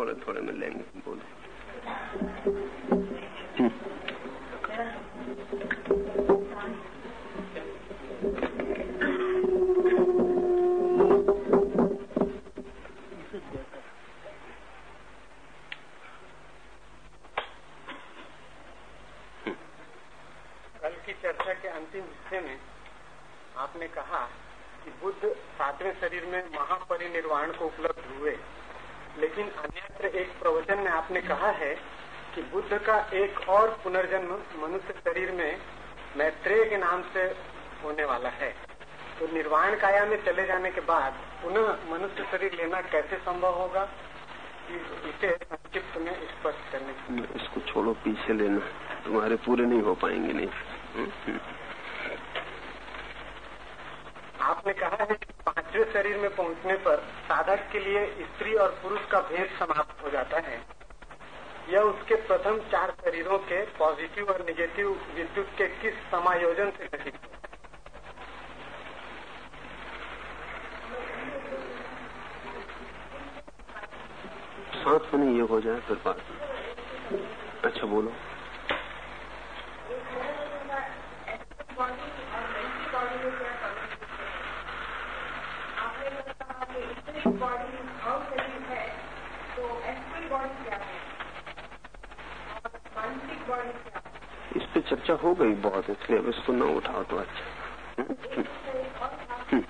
थोड़े थोड़े में लेंगे बोलो पुनर्जन्म मनुष्य शरीर में मैत्रेय के नाम से होने वाला है। तो निर्वाण काया में चले जाने के बाद पुनः मनुष्य शरीर लेना कैसे संभव होगा? इसे संक्षिप्त में स्पष्ट करने की इसको छोड़ो पीछे लेना। तुम्हारे पूरे नहीं हो पाएँगे नहीं। हम्म? आपने कहा है कि पाँचवें शरीर में पहुँचने पर साधक के लिए स्त्री और पुरुष का भेद समाप्त हो जाता है। यह उसके प्रथम चार शरीरों के पॉजिटिव और निगेटिव विद्युत के किस समायोजन से घटित है? साथ में नहीं ये हो जाए फिर बात। अच्छा बोलो। इस पे चर्चा हो गई बहुत इसलिए अब इसको न उठाओ तो अच्छा हम्म? हम्म।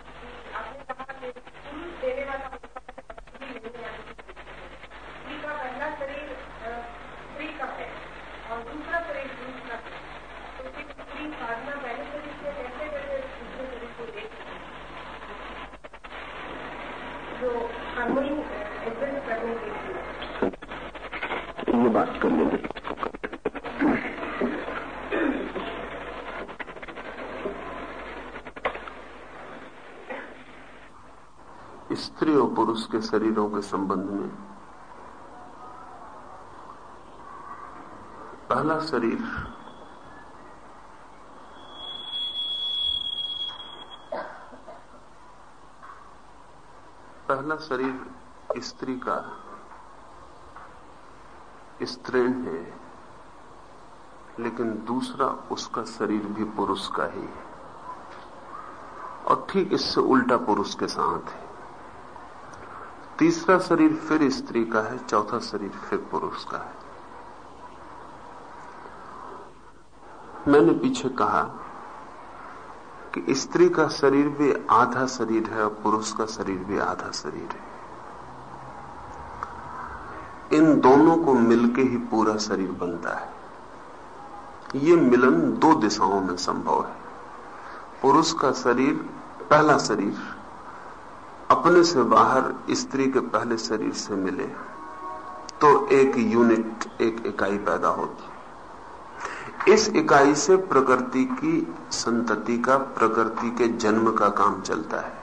ये बात कर लेंगे स्त्री और पुरुष के शरीरों के संबंध में। पहला शरीर पहला शरीर स्त्री का स्त्रीण है, लेकिन दूसरा उसका शरीर भी पुरुष का ही है। और ठीक इससे उल्टा पुरुष के साथ है। तीसरा शरीर फिर स्त्री का है, चौथा शरीर फिर पुरुष का है। मैंने पीछे कहा कि स्त्री का शरीर भी आधा शरीर है और पुरुष का शरीर भी आधा शरीर है। इन दोनों को मिलके ही पूरा शरीर बनता है। ये मिलन दो दिशाओं में संभव है। पुरुष का शरीर, पहला शरीर अपने से बाहर स्त्री के पहले शरीर से मिले तो एक यूनिट एक इकाई पैदा होती। इस इकाई से प्रकृति की संतति का, प्रकृति के जन्म का काम चलता है।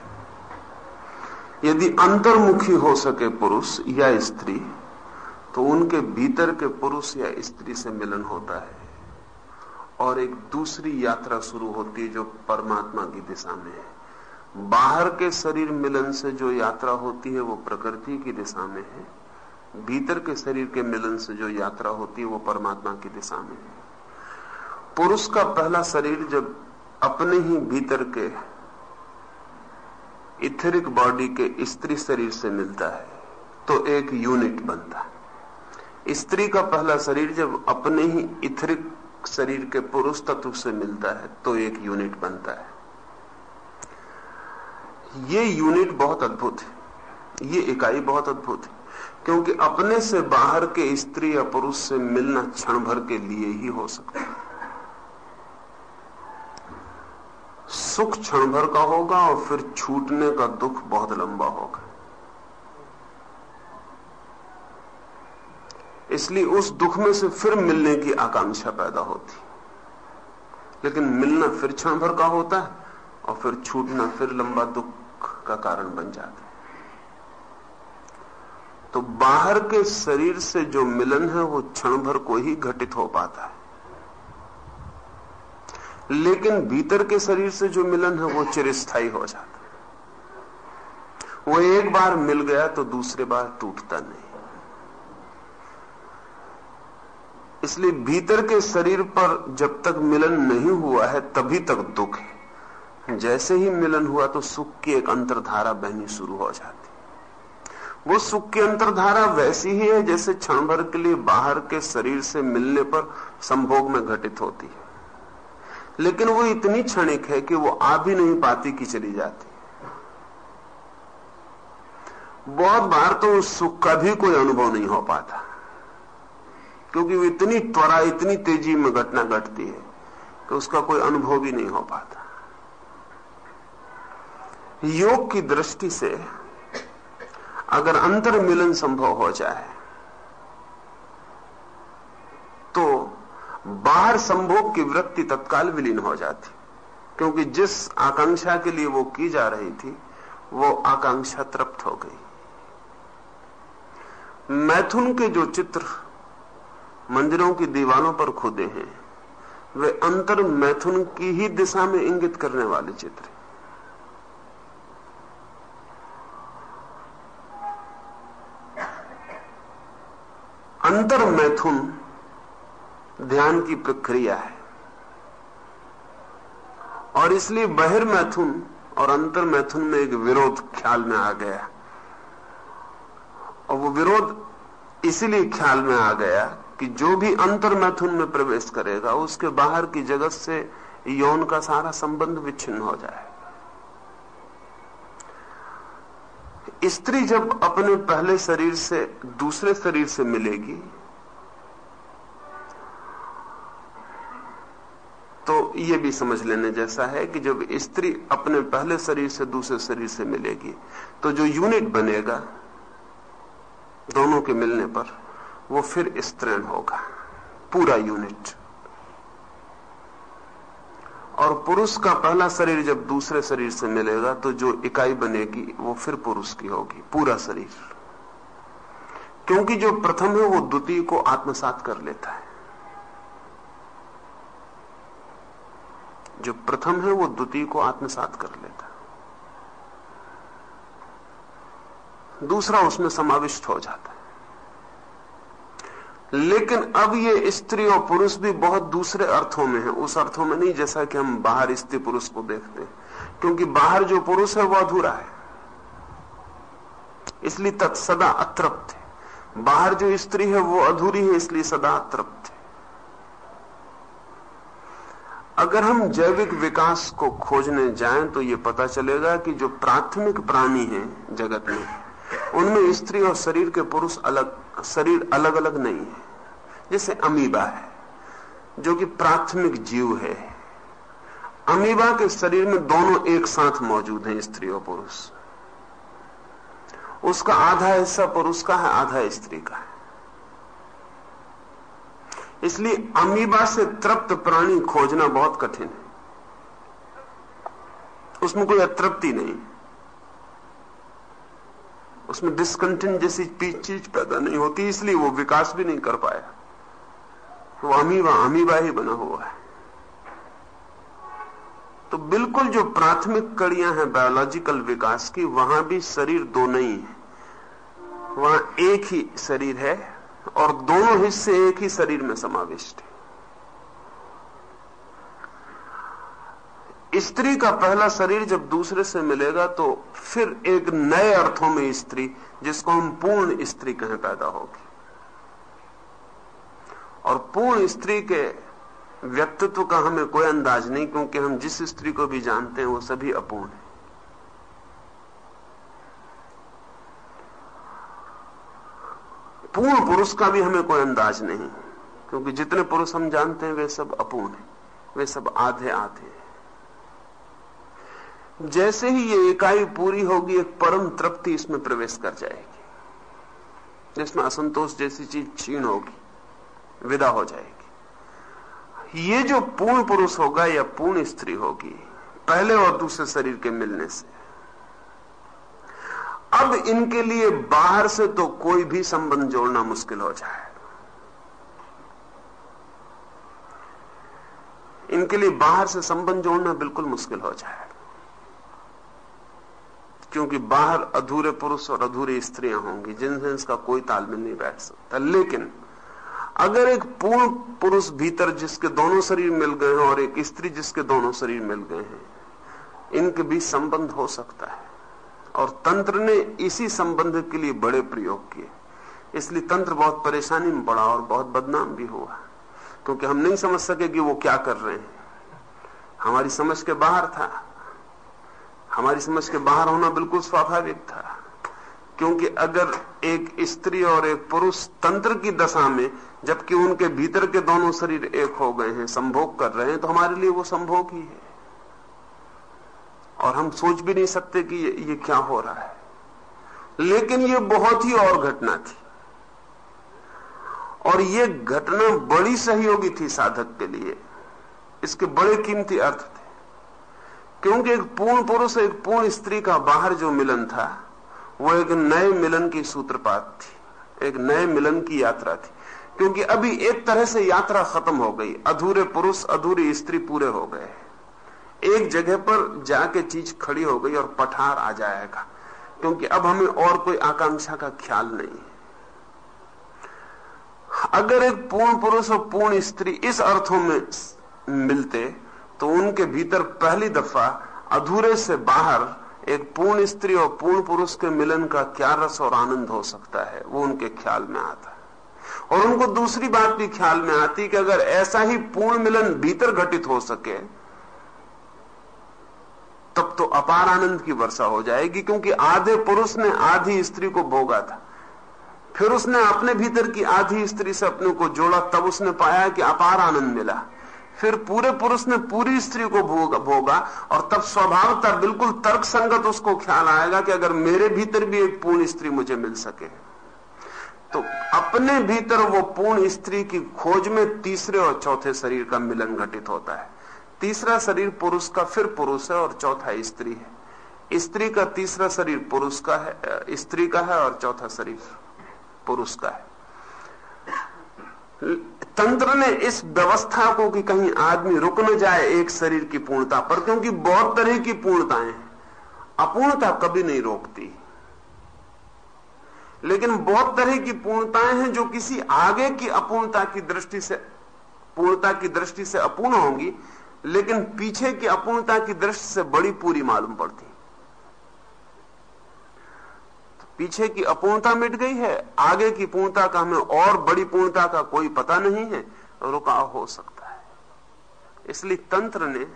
यदि अंतर्मुखी हो सके पुरुष या स्त्री तो उनके भीतर के पुरुष या स्त्री से मिलन होता है। और एक दूसरी यात्रा शुरू होती है जो परमात्मा की दिशा में है। बाहर के शरीर मिलन से जो यात्रा होती है वो प्रकृति की दिशा में है। भीतर के शरीर के मिलन से जो यात्रा होती है वो परमात्मा की दिशा में है। पुरुष का पहला शरीर जब अपने ही भीतर के इथेरिक बॉडी के स्त्री शरीर से मिलता है तो एक यूनिट बनता है। स्त्री का पहला शरीर जब अपने ही इथेरिक शरीर के पुरुष तत्व से मिलता है तो एक यूनिट बनता है। ये यूनिट बहुत अद्भुत है। ये इकाई बहुत अद्भुत है। क्योंकि अपने से बाहर के स्त्री या पुरुष से मिलना क्षण भर के लिए ही हो सकता है। सुख क्षण भर का होगा और फिर छूटने का दुख बहुत लंबा होगा। इसलिए उस दुख में से फिर मिलने की आकांक्षा पैदा होती। लेकिन मिलना फिर क्षण भर का होता है। और फिर छूटना, फिर लंबा दुख का कारण बन जाता है। तो बाहर के शरीर से जो मिलन है, वो क्षण भर को ही घटित हो पाता है। लेकिन भीतर के शरीर से जो मिलन है, वो चिरस्थाई हो जाता है। वो एक बार मिल गया तो दूसरे बार टूटता नहीं। इसलिए भीतर के शरीर पर जब तक मिलन नहीं हुआ है, तभी तक दुख है। जैसे ही मिलन हुआ तो सुख की एक अंतरधारा बहनी शुरू हो जाती। वो सुख की अंतरधारा वैसी ही है जैसे क्षण भर के लिए बाहर के शरीर से मिलने पर संभोग में घटित होती है। लेकिन वो इतनी क्षणिक है कि वो आ भी नहीं पाती कि चली जाती। बहुत बार तो उस सुख का भी कोई अनुभव नहीं हो पाता, क्योंकि वो इतनी त्वरा, इतनी तेज़ी में घटना घटती है कि उसका कोई अनुभव भी नहीं हो पाता। योग की दृष्टि से अगर अंतर मिलन संभव हो जाए तो बाहर संभोग की वृत्ति तत्काल विलीन हो जाती। क्योंकि जिस आकांक्षा के लिए वो की जा रही थी, वो आकांक्षा तृप्त हो गई। मैथुन के जो चित्र मंदिरों की दीवारों पर खुदे हैं, वे अंतर मैथुन की ही दिशा में इंगित करने वाले चित्र अंतर मैथुन ध्यान की प्रक्रिया है। और इसलिए बहिर्मैथुन और अंतर मैथुन में एक विरोध ख्याल में आ गया। और वो विरोध इसलिए ख्याल में आ गया कि जो भी अंतर मैथुन में प्रवेश करेगा, उसके बाहर की जगत से यौन का सारा संबंध विच्छिन्न हो जाए। स्त्री जब अपने पहले शरीर से, दूसरे शरीर से मिलेगी तो ये भी समझ लेने जैसा है कि जब स्त्री अपने पहले शरीर से, दूसरे शरीर से मिलेगी तो जो यूनिट बनेगा दोनों के मिलने पर, वो फिर स्त्रीण होगा, पूरा यूनिट। और पुरुष का पहला शरीर जब दूसरे शरीर से मिलेगा तो जो इकाई बनेगी, वो फिर पुरुष की होगी, पूरा शरीर। क्योंकि जो प्रथम है, वो द्वितीय को आत्मसात कर लेता है। जो प्रथम है, वो द्वितीय को आत्मसात कर लेता है। दूसरा उसमें समाविष्ट हो जाता है। लेकिन अब ये स्त्री और पुरुष भी बहुत दूसरे अर्थों में है। उस अर्थों में नहीं जैसा कि हम बाहर स्त्री पुरुष को देखते हैं। क्योंकि बाहर जो पुरुष है वो अधूरा है। इसलिए तत् सदा अतृप्त है। बाहर जो स्त्री है, वो अधूरी है, इसलिए सदा अतृप्त है। अगर हम जैविक विकास को खोजने जाएँ तो ये पता चलेगा कि जो प्राथमिक प्राणी हैं जगत में, उनमें स्त्री और शरीर के पुरुष अलग शरीर अलग अलग नहीं है। जैसे अमीबा है, जो कि प्राथमिक जीव है। अमीबा के शरीर में दोनों एक साथ मौजूद हैं, स्त्री और पुरुष। उसका आधा हिस्सा पुरुष का है, आधा स्त्री का है। इसलिए अमीबा से तृप्त प्राणी खोजना बहुत कठिन है। उसमें कोई अतृप्ति नहीं। उसमें डिस्कंटेंट जैसी चीज़ पैदा नहीं होती, इसलिए वो विकास भी नहीं कर पाया। वो अमीबा अमीबा ही बना हुआ है। तो बिल्कुल जो प्राथमिक कड़ियाँ हैं बायोलॉजिकल विकास की, वहाँ भी शरीर दो नहीं है। वहाँ एक ही शरीर है और दोनों हिस्से एक ही शरीर में समाविष्ट है। स्त्री का पहला शरीर जब दूसरे से मिलेगा तो फिर एक नए अर्थों में स्त्री, जिसको हम पूर्ण स्त्री कहें, पैदा होगी। और पूर्ण स्त्री के व्यक्तित्व का हमें कोई अंदाज नहीं, क्योंकि हम जिस स्त्री को भी जानते हैं, वो सभी अपूर्ण है। पूर्ण पुरुष का भी हमें कोई अंदाज नहीं, क्योंकि जितने पुरुष हम जानते हैं, वे सब अपूर्ण है, वे सब आधे आधे हैं। जैसे ही ये इकाई पूरी होगी, एक परम तृप्ति इसमें प्रवेश कर जाएगी। जिसमें असंतोष जैसी चीज़ क्षीण होगी, विदा हो जाएगी। ये जो पूर्ण पुरुष होगा, या पूर्ण स्त्री होगी, पहले और दूसरे शरीर के मिलने से। अब इनके लिए बाहर से तो कोई भी संबंध जोड़ना मुश्किल हो जाए। इनके लिए बाहर से संबंध जोड़ना बिल्कुल मुश्किल हो जाए। क्योंकि बाहर अधूरे पुरुष और अधूरी स्त्रियाँ होंगी, जिनसे इसका कोई तालमेल नहीं बैठ सकता। लेकिन अगर एक पूर्ण पुरुष भीतर जिसके दोनों शरीर मिल गए हैं और एक स्त्री जिसके दोनों शरीर मिल गए हैं, इनके बीच संबंध हो सकता है। और तंत्र ने इसी संबंध के लिए बड़े प्रयोग किए। इसलिए तंत्र बहुत परेशानी में पड़ा और बहुत बदनाम भी हुआ। क्योंकि हम नहीं समझ सके कि वो क्या कर रहे हैं। हमारी समझ के बाहर था। हमारी समझ के बाहर होना बिल्कुल स्वाभाविक था। क्योंकि अगर एक स्त्री और एक पुरुष तंत्र की दशा में जबकि उनके भीतर के दोनों शरीर एक हो गए हैं संभोग कर रहे हैं तो हमारे लिए वो संभोग ही है। और हम सोच भी नहीं सकते कि ये, ये क्या हो रहा है। लेकिन ये बहुत ही और घटना थी। और ये घटना बड़ी सहयोगी थी साधक के लिए। इसके बड़े कीमती अर्थ थे। क्योंकि एक पूर्ण पुरुष एक पूर्ण स्त्री का बाहर जो मिलन था, वो एक नए मिलन की सूत्रपात थी, एक नए मिलन की यात्रा थी। क्योंकि अभी एक तरह से यात्रा खत्म हो गई, अधूरे पुरुष, अधूरी स्त्री पूरे हो गए। एक जगह पर जाके चीज़ खड़ी हो गई और पठार आ जाएगा, क्योंकि अब हमें और कोई आकांक्षा का ख्याल नहीं। अगर एक पूर्ण पुरुष और पूर्ण स्त्री इस अर्थों में मिलते तो उनके भीतर पहली दफ़ा अधूरे से बाहर एक पूर्ण स्त्री और पूर्ण पुरुष के मिलन का क्या रस और आनंद हो सकता है, वो उनके ख्याल में आता है। और उनको दूसरी बात भी ख्याल में आती कि अगर ऐसा ही पूर्ण मिलन भीतर घटित हो सके, तब तो अपार आनंद की वर्षा हो जाएगी, क्योंकि आधे पुरुष ने आधी स्त्री को भोगा था। फिर उसने अपने भीतर की आधी स्त्री से अपने को जोड़ा, तब उसने पाया कि अपार आनंद मिला। फिर पूरे पुरुष ने पूरी स्त्री को भोगा और तब स्वभावता बिल्कुल तर्क संगत उसको ख्याल आएगा कि अगर मेरे भीतर भी एक पूर्ण स्त्री मुझे मिल सके। तो अपने भीतर वो पूर्ण स्त्री की खोज में तीसरे और चौथे शरीर का मिलन घटित होता है। तीसरा शरीर पुरुष का फिर पुरुष है और चौथा स्त्री है। स्त्री का तीसरा शरीर पुरुष का है स्त्री का है और चौथा शरीर पुरुष का है। तंत्र ने इस व्यवस्था को कि कहीं आदमी रुक न जाए एक शरीर की पूर्णता पर, क्योंकि बहुत तरह की पूर्णताएँ अपूर्णता कभी नहीं रोकती। लेकिन बहुत तरह की पूर्णताएँ हैं जो किसी आगे की अपूर्णता की दृष्टि से, पूर्णता की दृष्टि से अपूर्ण होंगी, लेकिन पीछे की अपूर्णता की दृष्टि से बड़ी पूरी मालूम पड़ती। पीछे की अपूर्णता मिट गई है, आगे की पूर्णता का हमें और बड़ी पूर्णता का कोई पता नहीं है, रुकाव हो सकता है। इसलिए तंत्र ने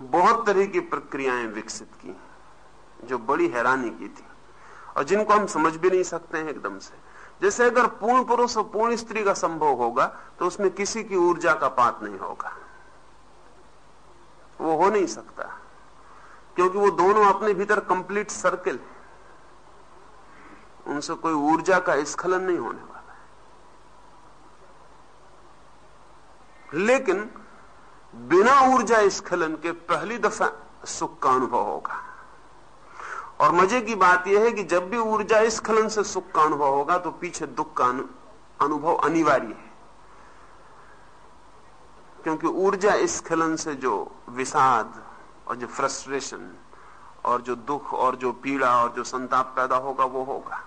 बहुत तरह की प्रक्रियाएँ विकसित की, जो बड़ी हैरानी की थी, और जिनको हम समझ भी नहीं सकते हैं एकदम से। जैसे अगर पूर्ण पुरुष और पूर्ण स्त्री का संभव होगा तो उसमें किसी की ऊर्जा का पात नहीं होगा। वो हो नहीं सकता। क्योंकि वो दोनों अपने भीतर कंप्लीट सर्किल है। उनसे कोई ऊर्जा का स्खलन नहीं होने वाला है। लेकिन बिना ऊर्जा स्खलन के पहली दफ़ा सुख का अनुभव होगा। और मज़े की बात यह है कि जब भी ऊर्जा स्खलन से सुख का अनुभव होगा तो पीछे दुख का अनुभव अनिवार्य है। क्योंकि ऊर्जा स्खलन से जो विषाद और जो फ्रस्ट्रेशन और जो दुख और जो पीड़ा और जो संताप पैदा होगा, वो होगा।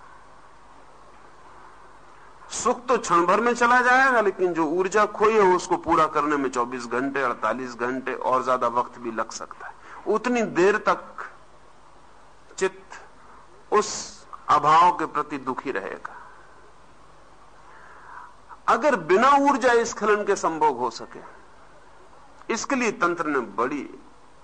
सुख तो क्षण भर में चला जाएगा, लेकिन जो ऊर्जा खोई है, उसको पूरा करने में 24 घंटे 48 घंटे और ज़्यादा वक्त भी लग सकता है। उतनी देर तक चित्त उस अभाव के प्रति दुखी रहेगा। अगर बिना ऊर्जा स्खलन के संभोग हो सके, इसके लिए तंत्र ने बड़ी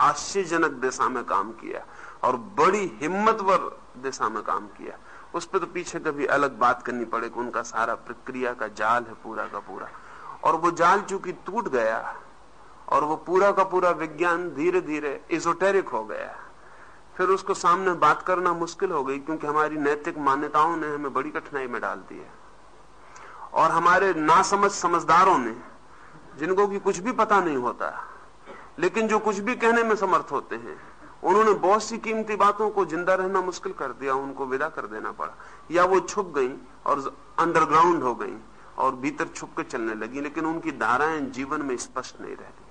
आश्चर्यजनक दिशा में काम किया और बड़ी हिम्मतवर दिशा में काम किया। उस पर तो पीछे कभी अलग बात करनी पड़े कि उनका सारा प्रक्रिया का जाल है पूरा का पूरा। और वो जाल चूँकि टूट गया और वो पूरा का पूरा विज्ञान धीरे धीरे इजोटेरिक हो गया, फिर उसको सामने बात करना मुश्किल हो गई क्योंकि हमारी नैतिक मान्यताओं ने हमें बड़ी कठिनाई में डाल दी है। और हमारे नासमझ समझदारों ने, जिनको की कुछ भी पता नहीं होता लेकिन जो कुछ भी कहने में समर्थ होते हैं, उन्होंने बहुत सी कीमती बातों को ज़िंदा रहना मुश्किल कर दिया, उनको विदा कर देना पड़ा। या वो छुप गई और अंडरग्राउंड हो गई और भीतर छुप के चलने लगी, लेकिन उनकी धाराएँ जीवन में स्पष्ट नहीं रहती।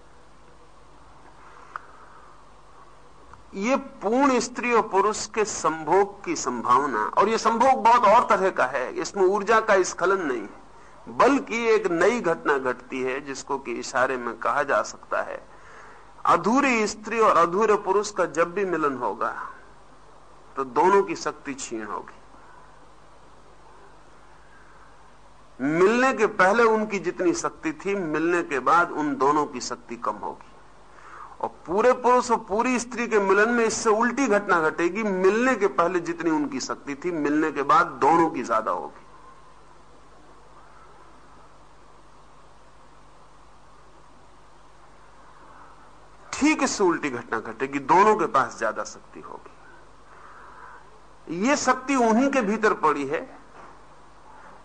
ये पूर्ण स्त्री और पुरुष के संभोग की संभावना, और ये संभोग बहुत और तरह का है, इसमें ऊर्जा का स्खलन नहीं है, बल्कि एक नई घटना घटती है, जिसको कि इशारे में कहा जा सकता है अधूरी स्त्री और अधूरे पुरुष का जब भी मिलन होगा तो दोनों की शक्ति छीन होगी। मिलने के पहले उनकी जितनी शक्ति थी, मिलने के बाद उन दोनों की शक्ति कम होगी। और पूरे पुरुष और पूरी स्त्री के मिलन में इससे उल्टी घटना घटेगी। मिलने के पहले जितनी उनकी शक्ति थी, मिलने के बाद दोनों की ज़्यादा होगी। ठीक इससे उल्टी घटना घटेगी दोनों के पास ज़्यादा शक्ति होगी। ये शक्ति उन्हीं के भीतर पड़ी है,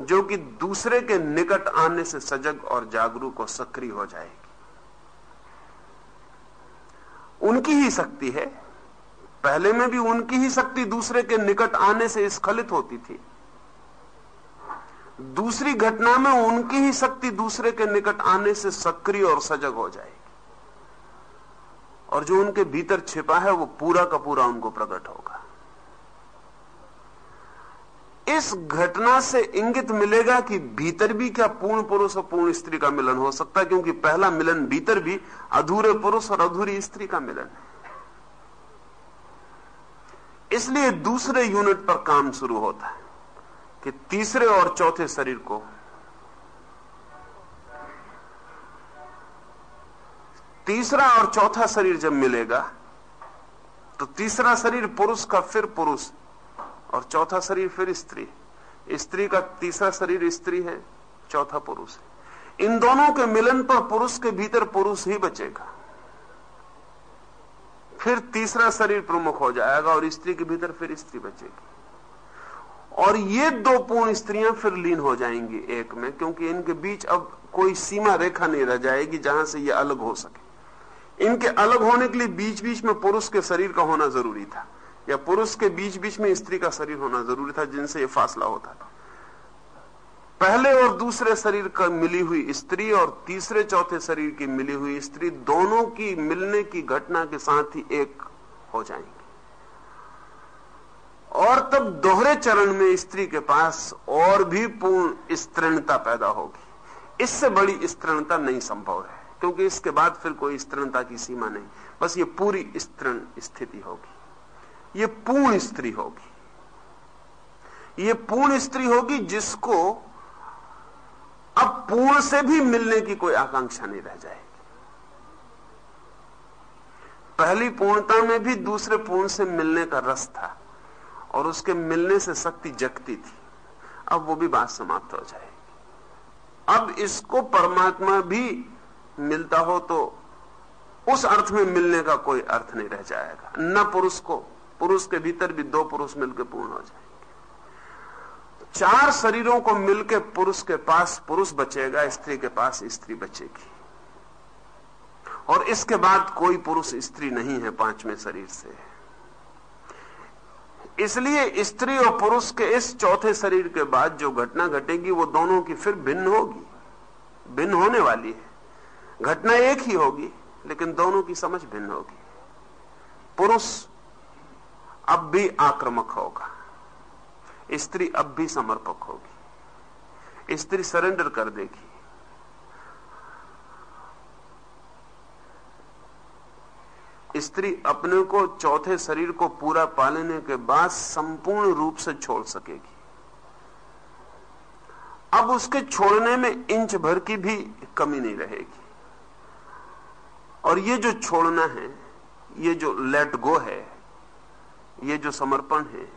जो कि दूसरे के निकट आने से सजग और जागरूक और सक्रिय हो जाएगी। उनकी ही शक्ति है, पहले में भी उनकी ही शक्ति दूसरे के निकट आने से स्खलित होती थी। दूसरी घटना में उनकी ही शक्ति दूसरे के निकट आने से सक्रिय और सजग हो जाएगी। और जो उनके भीतर छिपा है, वो पूरा का पूरा उनको प्रकट होगा। इस घटना से इंगित मिलेगा कि भीतर भी क्या पूर्ण पुरुष और पूर्ण स्त्री का मिलन हो सकता है, क्योंकि पहला मिलन भीतर भी, अधूरे पुरुष और अधूरी स्त्री का मिलन है। इसलिए दूसरे यूनिट पर काम शुरू होता है कि तीसरे और चौथे शरीर को तीसरा और चौथा शरीर जब मिलेगा तो तीसरा शरीर पुरुष का फिर पुरुष, और चौथा शरीर फिर स्त्री। स्त्री का तीसरा शरीर स्त्री है, चौथा पुरुष है। इन दोनों के मिलन पर पुरुष के भीतर पुरुष ही बचेगा। फिर तीसरा शरीर प्रमुख हो जाएगा, और स्त्री के भीतर फिर स्त्री बचेगी। और ये दो पूर्ण स्त्रियाँ फिर लीन हो जाएँगी एक में, क्योंकि इनके बीच अब कोई सीमा रेखा नहीं रह जाएगी जहाँ से ये अलग हो सके। इनके अलग होने के लिए बीच बीच में पुरुष के शरीर का होना ज़रूरी था। या पुरुष के बीच बीच में स्त्री का शरीर होना ज़रूरी था, जिनसे ये फासला होता था। पहले और दूसरे शरीर का मिली हुई स्त्री और तीसरे, चौथे शरीर की मिली हुई स्त्री दोनों की मिलने की घटना के साथ ही एक हो जाएँगे। और तब दोहरे चरण में स्त्री के पास और भी पूर्ण स्तृणता पैदा होगी। इससे बड़ी स्तृणता नहीं संभव है। क्योंकि इसके बाद फिर कोई स्तृणता की सीमा नहीं। बस ये पूरी स्तृण स्थिति होगी। ये पूर्ण स्त्री होगी। ये पूर्ण स्त्री होगी जिसको अब पूर्ण से भी मिलने की कोई आकांक्षा नहीं रह जाएगी। पहली पूर्णता में भी दूसरे पूर्ण से मिलने का रस था और उसके मिलने से शक्ति जगती थी। अब वो भी बात समाप्त हो जाएगी। अब इसको परमात्मा भी मिलता हो तो उस अर्थ में मिलने का कोई अर्थ नहीं रह जाएगा। न पुरुष को, पुरुष के भीतर भी दो पुरुष मिलकर पूर्ण हो जाएँगे। चार शरीरों को मिलकर पुरुष के पास पुरुष बचेगा, स्त्री के पास स्त्री बचेगी। और इसके बाद कोई पुरुष स्त्री नहीं है पाँचवें शरीर से। इसलिए स्त्री और पुरुष के इस चौथे शरीर के बाद जो घटना घटेगी, वो दोनों की फिर भिन्न होगी, भिन्न होने वाली है। घटना एक ही होगी, लेकिन दोनों की समझ भिन्न होगी। पुरुष अब भी आक्रमक होगा, स्त्री अब भी समर्पक होगी। स्त्री सरेंडर कर देगी। स्त्री अपने को चौथे शरीर को पूरा पालने के बाद संपूर्ण रूप से छोड़ सकेगी। अब उसके छोड़ने में इंच भर की भी कमी नहीं रहेगी। और ये जो छोड़ना है, ये जो लेट गो है, ये जो समर्पण है,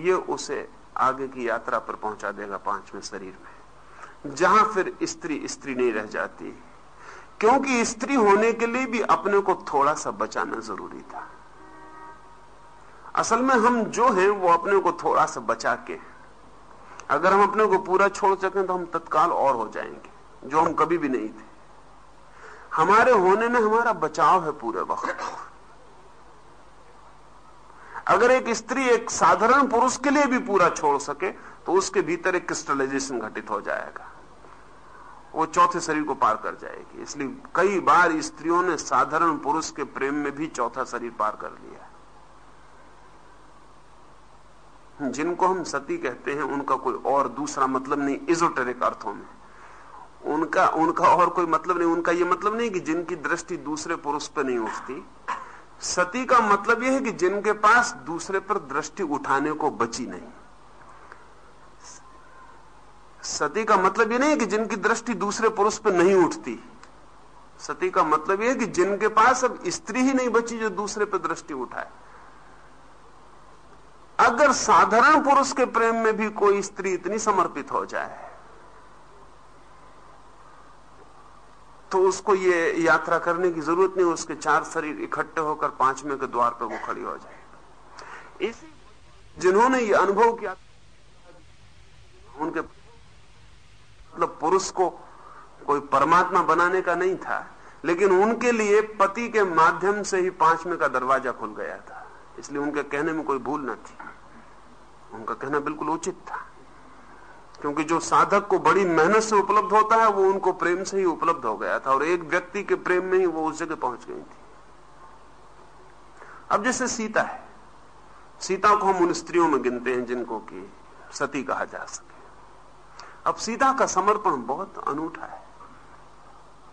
ये उसे आगे की यात्रा पर पहुँचा देगा पाँचवें शरीर में। जहाँ फिर स्त्री स्त्री नहीं रह जाती, क्योंकि स्त्री होने के लिए भी अपने को थोड़ा सा बचाना ज़रूरी था। असल में हम जो हैं, वो अपने को थोड़ा सा बचा के, अगर हम अपने को पूरा छोड़ सकें तो हम तत्काल और हो जाएँगे, जो हम कभी भी नहीं थे। हमारे होने में हमारा बचाव है पूरे वक्त। अगर एक स्त्री एक साधारण पुरुष के लिए भी पूरा छोड़ सके तो उसके भीतर एक क्रिस्टलाइजेशन घटित हो जाएगा। वो चौथे शरीर को पार कर जाएगी। इसलिए कई बार स्त्रियों ने साधारण पुरुष के प्रेम में भी चौथा शरीर पार कर लिया। जिनको हम सती कहते हैं, उनका कोई और दूसरा मतलब नहीं इजोटेरिक अर्थों में। उनका उनका और कोई मतलब नहीं, उनका यह मतलब नहीं कि जिनकी दृष्टि दूसरे पुरुष पर नहीं उठती। सती का मतलब यह है कि जिनके पास दूसरे पर दृष्टि उठाने को बची नहीं। सती का मतलब यह नहीं कि जिनकी दृष्टि दूसरे पुरुष पर नहीं उठती। सती का मतलब यह है कि जिनके पास अब स्त्री ही नहीं बची जो दूसरे पर दृष्टि उठाए। अगर साधारण पुरुष के प्रेम में भी कोई स्त्री इतनी समर्पित हो जाए तो उसको ये यात्रा करने की ज़रूरत नहीं, उसके चार शरीर इकट्ठे होकर पाँचवें के द्वार पर वो खड़ी हो जाए इसी जिन्होंने ये अनुभव किया, उनके मतलब पुरुष को कोई परमात्मा बनाने का नहीं था, लेकिन उनके लिए पति के माध्यम से ही पाँचवें का दरवाज़ा खुल गया था। इसलिए उनके कहने में कोई भूल न थी। उनका कहना बिल्कुल उचित था। क्योंकि जो साधक को बड़ी मेहनत से उपलब्ध होता है, वो उनको प्रेम से ही उपलब्ध हो गया था और एक व्यक्ति के प्रेम में ही वो उस जगह पहुँच गई थी। अब जैसे सीता है, सीता को हम उन स्त्रियों में गिनते हैं जिनको कि सती कहा जा सके। अब सीता का समर्पण बहुत अनूठा है।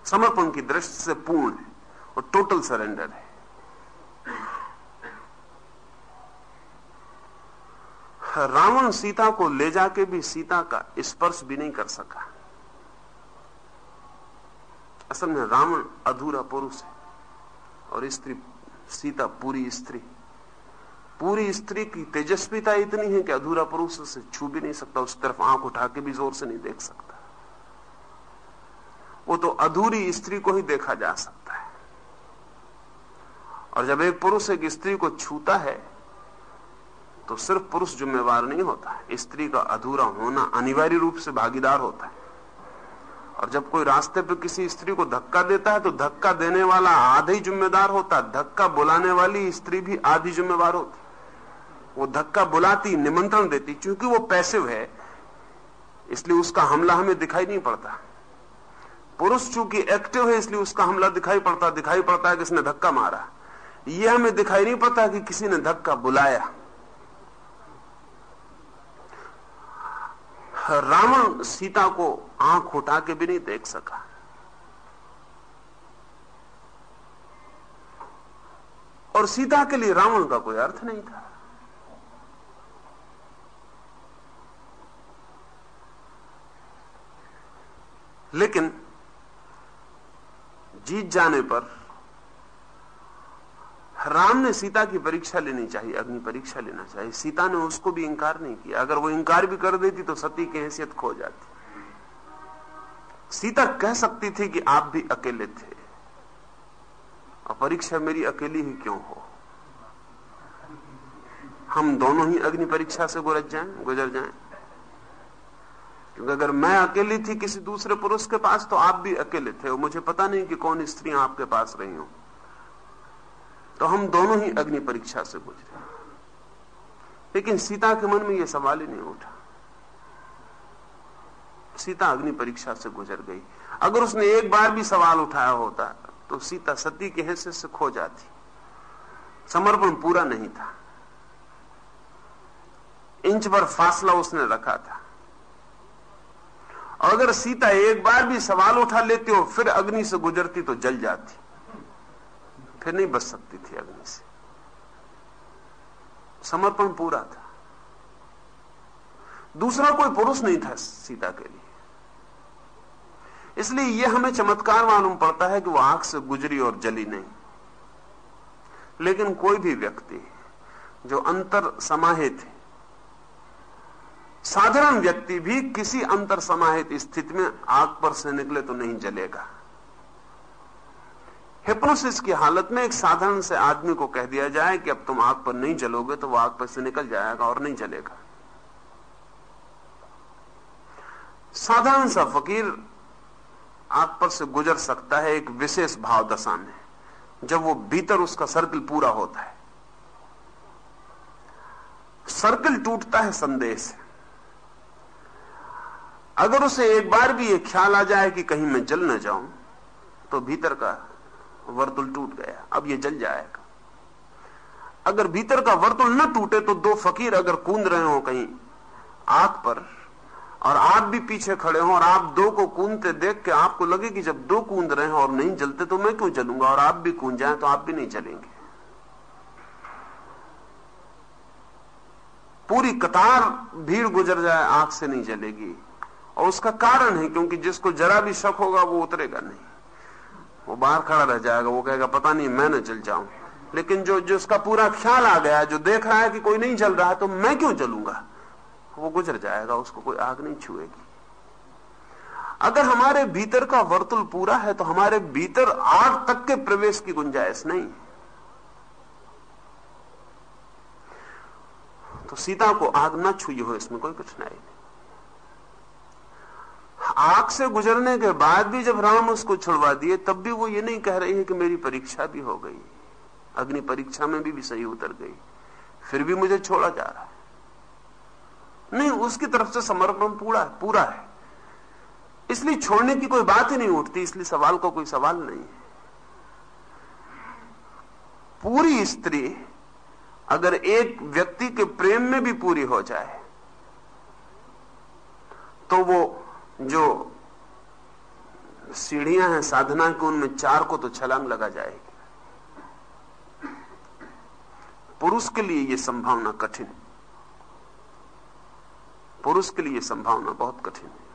समर्पण की दृष्टि से पूर्ण है और टोटल सरेंडर है। रावण सीता को ले जाके भी सीता का स्पर्श भी नहीं कर सका। असल में रावण अधूरा पुरुष है और स्त्री, सीता पूरी स्त्री। पूरी स्त्री की तेजस्विता इतनी है कि अधूरा पुरुष से छू भी नहीं सकता, उस तरफ़ आँख उठा के भी ज़ोर से नहीं देख सकता। वो तो अधूरी स्त्री को ही देखा जा सकता है। और जब एक पुरुष एक स्त्री को छूता है तो सिर्फ़ पुरुष जिम्मेवार नहीं होता स्त्री का अधूरा होना अनिवार्य रूप से भागीदार होता है। और जब कोई रास्ते पर किसी स्त्री को धक्का देता है तो धक्का देने वाला आधा ही जिम्मेदार होता है। धक्का बुलाने वाली स्त्री भी आधी जिम्मेवार होती वो धक्का बुलाती, निमंत्रण देती, क्योंकि वो पैसिव है, इसलिए उसका हमला हमें दिखाई नहीं पड़ता। पुरुष चूँकि एक्टिव है, इसलिए उसका हमला दिखाई पड़ता। दिखाई पड़ता है किसने धक्का मारा। यह हमें दिखाई नहीं पड़ता कि किसी ने धक्का बुलाया। रावण सीता को आँख उठा के भी नहीं देख सका। और सीता के लिए रावण का कोई अर्थ नहीं था। लेकिन जीत जाने पर राम ने सीता की परीक्षा लेनी चाहिए अग्नि परीक्षा लेना चाहिए। सीता ने उसको भी इंकार नहीं किया। अगर वो इंकार भी कर देती तो सती की हैसियत खो जाती। सीता कह सकती थी कि आप भी अकेले थे। और परीक्षा मेरी अकेली ही क्यों हो? हम दोनों ही अग्नि परीक्षा से गुजर जाएँ गुजर जाएँ। क्योंकि अगर मैं अकेली थी किसी दूसरे पुरुष के पास तो आप भी अकेले थे। और मुझे पता नहीं कि कौन स्त्रियाँ आपके पास रही हूँ। तो हम दोनों ही अग्नि परीक्षा से गुजरे। लेकिन सीता के मन में यह सवाल ही नहीं उठा। सीता अग्नि परीक्षा से गुजर गई। अगर उसने एक बार भी सवाल उठाया होता तो सीता सती के हिस्से से खो जाती। समर्पण पूरा नहीं था। इंच पर फासला उसने रखा था। अगर सीता एक बार भी सवाल उठा लेती और फिर अग्नि से गुजरती तो जल जाती। फिर नहीं बच सकती थी अग्नि से। समर्पण पूरा था। दूसरा कोई पुरुष नहीं था सीता के लिए। इसलिए यह हमें चमत्कार मालूम पड़ता है कि वो आँख से गुजरी और जली नहीं। लेकिन कोई भी व्यक्ति जो अंतर समाहित है, साधारण व्यक्ति भी किसी अंतर समाहित स्थिति में आग पर से निकले तो नहीं जलेगा। हिप्नोसिस की हालत में एक साधारण से आदमी को कह दिया जाए कि अब तुम आग पर नहीं जलोगे तो वो आग पर से निकल जाएगा और नहीं जलेगा। साधारण सा फकीर आग पर से गुजर सकता है एक विशेष भाव दशा में, जब वो भीतर उसका सर्कल पूरा होता है। सर्कल टूटता है संदेश अगर उसे एक बार भी ये ख्याल आ जाए कि कहीं मैं जल न जाऊँ तो भीतर का वर्तुल टूट गया, अब ये जल जाएगा। अगर भीतर का वर्तुल न टूटे तो दो फकीर अगर कूद रहे हो कहीं आग पर, और आप भी पीछे खड़े हो और आप दो को कूदते देख के आपको लगे कि जब दो कूद रहे हैं और नहीं जलते तो मैं क्यों जलूँगा, और आप भी कूद जाए तो आप भी नहीं चलेंगे पूरी कतार भीड़ गुजर जाए आँख से नहीं जलेगी। और उसका कारण है क्योंकि जिसको जरा भी शक होगा, वो उतरेगा नहीं। वो बाहर खड़ा रह जाएगा, वो कहेगा, पता नहीं, मैं न चल जाऊँ। लेकिन जो जिसका पूरा ख्याल आ गया, जो देख रहा है कि कोई नहीं चल रहा है तो मैं क्यों चलूँगा? वो गुजर जाएगा, उसको कोई आग नहीं छुएगी। अगर हमारे भीतर का वर्तुल पूरा है तो हमारे भीतर आग तक के प्रवेश की गुंजाइश नहीं। तो सीता को आग ना छुई हो, इसमें कोई कठिनाई नहीं। आग से गुजरने के बाद भी जब राम उसको छुड़वा दिए तब भी वो ये नहीं कह रही है कि मेरी परीक्षा भी हो गई। अग्नि परीक्षा में भी, भी सही उतर गई। फिर भी मुझे छोड़ा जा रहा है। नहीं उसकी तरफ़ से समर्पण पूरा है पूरा है। इसलिए छोड़ने की कोई बात ही नहीं उठती इसलिए सवाल को कोई सवाल नहीं है। पूरी स्त्री अगर एक व्यक्ति के प्रेम में भी पूरी हो जाए तो वो जो सीढ़ियाँ हैं, साधना की, उनमें चार को तो छलांग लगा जाएगी। पुरुष के लिए यह संभावना कठिन। पुरुष के लिए संभावना बहुत कठिन है।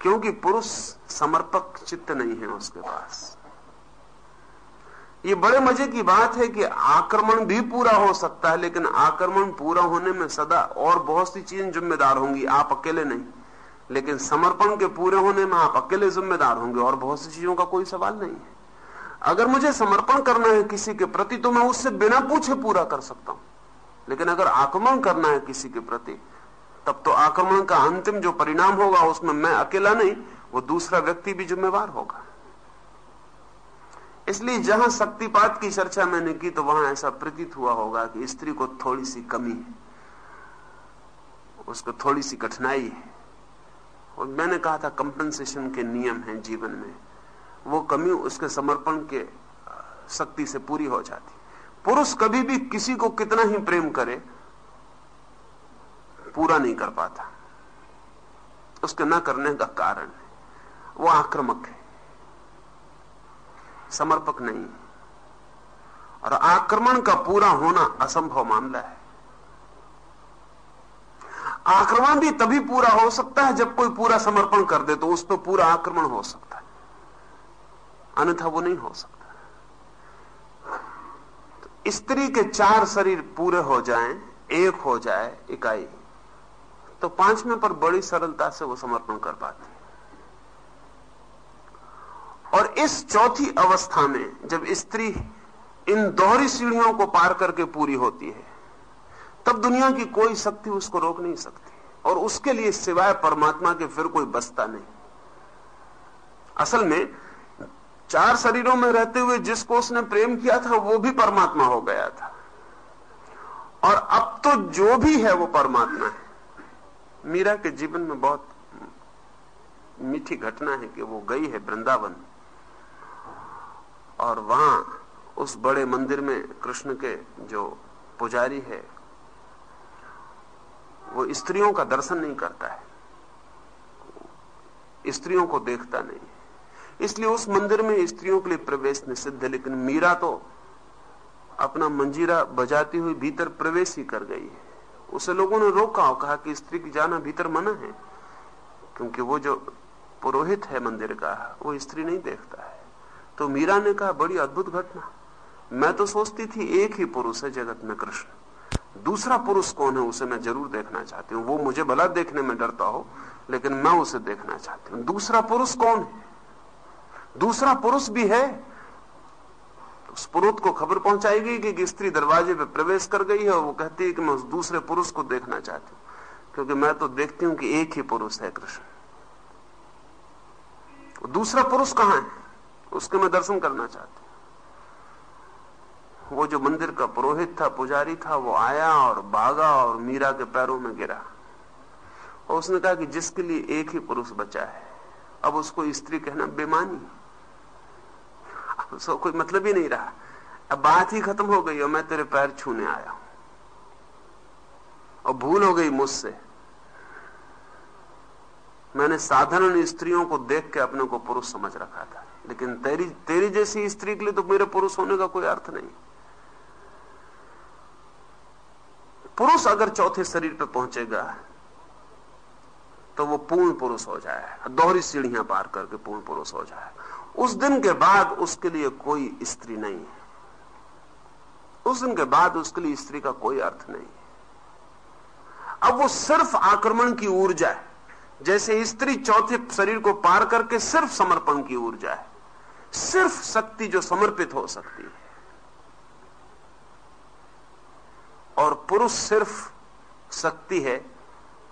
क्योंकि पुरुष समर्पक चित्त नहीं है उसके पास। ये बड़े मज़े की बात है कि आक्रमण भी पूरा हो सकता है, लेकिन आक्रमण पूरा होने में सदा और बहुत सी चीज़ें जिम्मेदार होंगी, आप अकेले नहीं। लेकिन समर्पण के पूरे होने में आप अकेले जिम्मेदार होंगे और बहुत सी चीज़ों का कोई सवाल नहीं है। अगर मुझे समर्पण करना है किसी के प्रति तो मैं उससे बिना पूछे पूरा कर सकता हूँ। लेकिन अगर आक्रमण करना है किसी के प्रति, तब तो आक्रमण का अंतिम जो परिणाम होगा, उसमें मैं अकेला नहीं, वो दूसरा व्यक्ति भी जिम्मेवार होगा। इसलिए जहाँ शक्तिपात की चर्चा मैंने की तो वहाँ ऐसा प्रतीत हुआ होगा कि स्त्री को थोड़ी सी कमी है। उसको थोड़ी सी कठिनाई है। और मैंने कहा था कंपनसेशन के नियम हैं जीवन में। वो कमी उसके समर्पण के शक्ति से पूरी हो जाती। पुरुष कभी भी किसी को कितना ही प्रेम करे, पूरा नहीं कर पाता। उसके ना करने का कारण है। वो आक्रमक है। समर्पक नहीं। और आक्रमण का पूरा होना असंभव मामला है। आक्रमण भी तभी पूरा हो सकता है जब कोई पूरा समर्पण कर दे तो उस पर पूरा आक्रमण हो सकता है। अन्यथा वो नहीं हो सकता। तो स्त्री के चार शरीर पूरे हो जाएँ, एक हो जाए इकाई तो पाँचवें पर बड़ी सरलता से वो समर्पण कर पाती और इस चौथी अवस्था में जब स्त्री इन दोहरी सीढ़ियों को पार करके पूरी होती है, तब दुनिया की कोई शक्ति उसको रोक नहीं सकती। और उसके लिए सिवाय परमात्मा के फिर कोई बसता नहीं। असल में चार शरीरों में रहते हुए जिसको उसने प्रेम किया था, वो भी परमात्मा हो गया था। और अब तो जो भी है, वो परमात्मा है। मीरा के जीवन में बहुत मीठी घटना है कि वो गई है वृंदावन। और वहाँ उस बड़े मंदिर में कृष्ण के जो पुजारी है, वो स्त्रियों का दर्शन नहीं करता है। स्त्रियों को देखता नहीं इसलिए उस मंदिर में स्त्रियों के लिए प्रवेश निषिद्ध है, लेकिन मीरा तो अपना मंजीरा बजाती हुई भीतर प्रवेश ही कर गई है। उसे लोगों ने रोका और कहा कि स्त्री की जाना भीतर मना है, क्योंकि वो जो पुरोहित है मंदिर का, वो स्त्री नहीं देखता है। तो मीरा ने कहा, बड़ी अद्भुत घटना। मैं तो सोचती थी एक ही पुरुष है जगत में कृष्ण। दूसरा पुरुष कौन है उसे मैं ज़रूर देखना चाहती हूँ। वो मुझे भला देखने में डरता हो, लेकिन मैं उसे देखना चाहती हूँ। दूसरा पुरुष कौन है? दूसरा पुरुष भी है। उस पुरुष को खबर पहुंचाएगी कि स्त्री दरवाजे पे प्रवेश कर गई है और वो कहती है कि मैं उस दूसरे पुरुष को देखना चाहती हूँ, क्योंकि मैं तो देखती हूँ कि एक ही पुरुष है कृष्ण। दूसरा पुरुष कहाँ है? उसके मैं दर्शन करना चाहती वो जो मंदिर का पुरोहित था, पुजारी था, वो आया और भागा और मीरा के पैरों में गिरा। और उसने कहा कि जिसके लिए एक ही पुरुष बचा है, अब उसको स्त्री कहना बेमानी। उसको कोई मतलब ही नहीं रहा। अब बात ही खत्म हो गई और मैं तेरे पैर छूने आया और भूल हो गई मुझसे। मैंने साधारण स्त्रियों को देख के अपने को पुरुष समझ रखा था। लेकिन तेरी तेरी जैसी स्त्री के लिए तो मेरे पुरुष होने का कोई अर्थ नहीं। पुरुष अगर चौथे शरीर पर पहुंचेगा तो वो पूर्ण पुरुष हो जाए दोहरी सीढ़ियाँ पार करके पूर्ण पुरुष हो जाए उस दिन के बाद उसके लिए कोई स्त्री नहीं है। उस दिन के बाद उसके लिए स्त्री का कोई अर्थ नहीं अब वो सिर्फ़ आक्रमण की ऊर्जा है। जैसे स्त्री चौथे शरीर को पार करके सिर्फ़ समर्पण की ऊर्जा है। सिर्फ़ शक्ति जो समर्पित हो सकती है। और पुरुष सिर्फ़ शक्ति है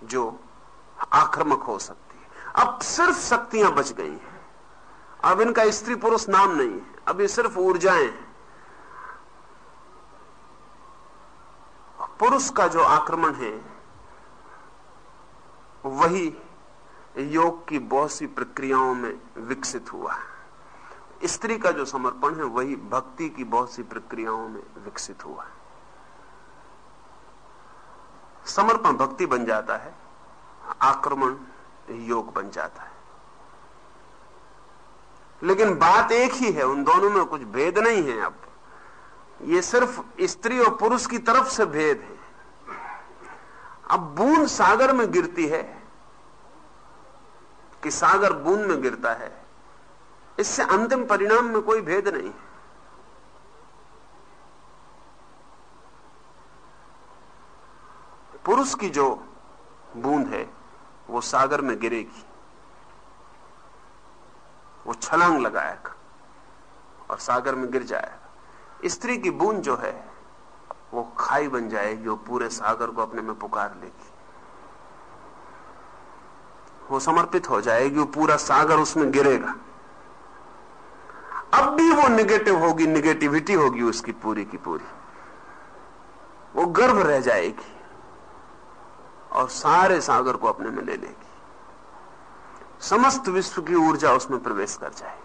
जो आक्रमक हो सकती है। अब सिर्फ़ शक्तियाँ बच गई हैं। अब इनका स्त्री पुरुष नाम नहीं है। अब ये सिर्फ़ ऊर्जाएँ हैं। पुरुष का जो आक्रमण है, वही योग की बहुत सी प्रक्रियाओं में विकसित हुआ स्त्री का जो समर्पण है, वही भक्ति की बहुत सी प्रक्रियाओं में विकसित हुआ है। समर्पण भक्ति बन जाता है, आक्रमण योग बन जाता है। लेकिन बात एक ही है, उन दोनों में कुछ भेद नहीं है अब। ये सिर्फ़ स्त्री और पुरुष की तरफ़ से भेद है। अब बूंद सागर में गिरती है, कि सागर बूंद में गिरता है इससे अंतिम परिणाम में कोई भेद नहीं है। पुरुष की जो बूंद है, वो सागर में गिरेगी। वो छलांग लगाएगा और सागर में गिर जाएगा। स्त्री की बूंद जो है, वो खाई बन जाएगी वो पूरे सागर को अपने में पुकार लेगी। वो समर्पित हो जाएगी वो पूरा सागर उसमें गिरेगा। अब भी वो निगेटिव होगी निगेटिविटी होगी उसकी पूरी की पूरी। वो गर्भ रह जाएगी और सारे सागर को अपने में ले लेगी। समस्त विश्व की ऊर्जा उसमें प्रवेश कर जाए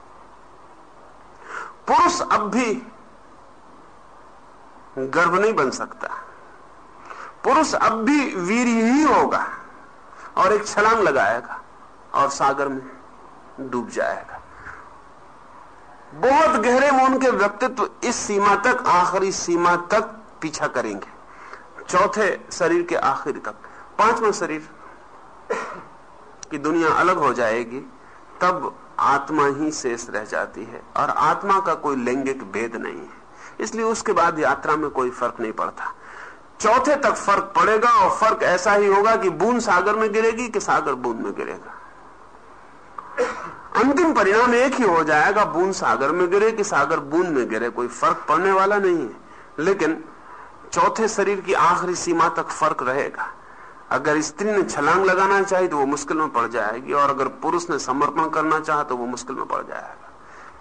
पुरुष अब भी गर्भ नहीं बन सकता। पुरुष अब भी वीर ही होगा और एक छलांग लगाएगा और सागर में डूब जाएगा। बहुत गहरे में उनके व्यक्तित्व इस सीमा तक, आखिरी सीमा तक पीछा करेंगे। चौथे शरीर के आखिर तक। पांचवा शरीर की दुनिया अलग हो जाएगी, तब आत्मा ही शेष रह जाती है और आत्मा का कोई लैंगिक भेद नहीं है। इसलिए उसके बाद यात्रा में कोई फ़र्क नहीं पड़ता। चौथे तक फ़र्क पड़ेगा और फ़र्क ऐसा ही होगा कि बूंद सागर में गिरेगी कि सागर बूंद में गिरेगा। अंतिम परिणाम एक ही हो जाएगा, बूंद सागर में गिरे कि सागर बूंद में गिरे, कोई फ़र्क पड़ने वाला नहीं है। लेकिन चौथे शरीर की आखिरी सीमा तक फ़र्क रहेगा। अगर स्त्री ने छलांग लगाना चाहिए तो वो मुश्किल में पड़ जाएगी, और अगर पुरुष ने समर्पण करना चाहा तो वो मुश्किल में पड़ जाएगा।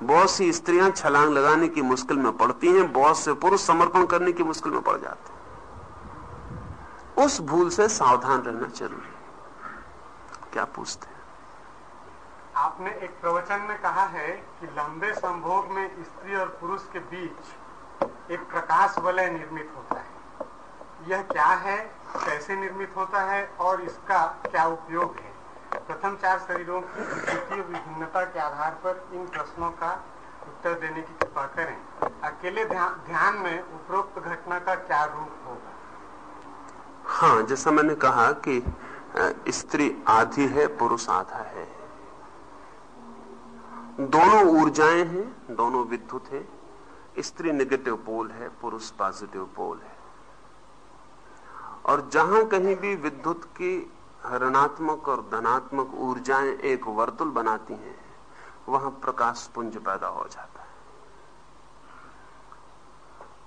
बहुत सी स्त्रियाँ छलांग लगाने की मुश्किल में पड़ती हैं, बहुत से पुरुष समर्पण करने की मुश्किल में पड़ जाते हैं। उस भूल से सावधान रहना ज़रूरी क्या पूछते हैं? आपने एक प्रवचन में कहा है कि लंबे संभोग में स्त्री और पुरुष के बीच एक प्रकाश वलय निर्मित होता है। यह क्या है, कैसे निर्मित होता है और इसका क्या उपयोग है? प्रथम चार शरीरों की विभिन्नता के आधार पर इन प्रश्नों का उत्तर देने की कृपा करें। अकेले ध्यान में उपरोक्त घटना का क्या रूप होगा? हाँ जैसा मैंने कहा कि स्त्री आधी है, पुरुष आधा है। दोनों ऊर्जाएँ हैं, दोनों विद्युत है। स्त्री नेगेटिव पोल है, पुरुष पॉजिटिव पोल है। और जहाँ कहीं भी विद्युत की ऋणात्मक और धनात्मक ऊर्जाएँ एक वर्तुल बनाती हैं, वहाँ प्रकाश पुंज पैदा हो जाता है।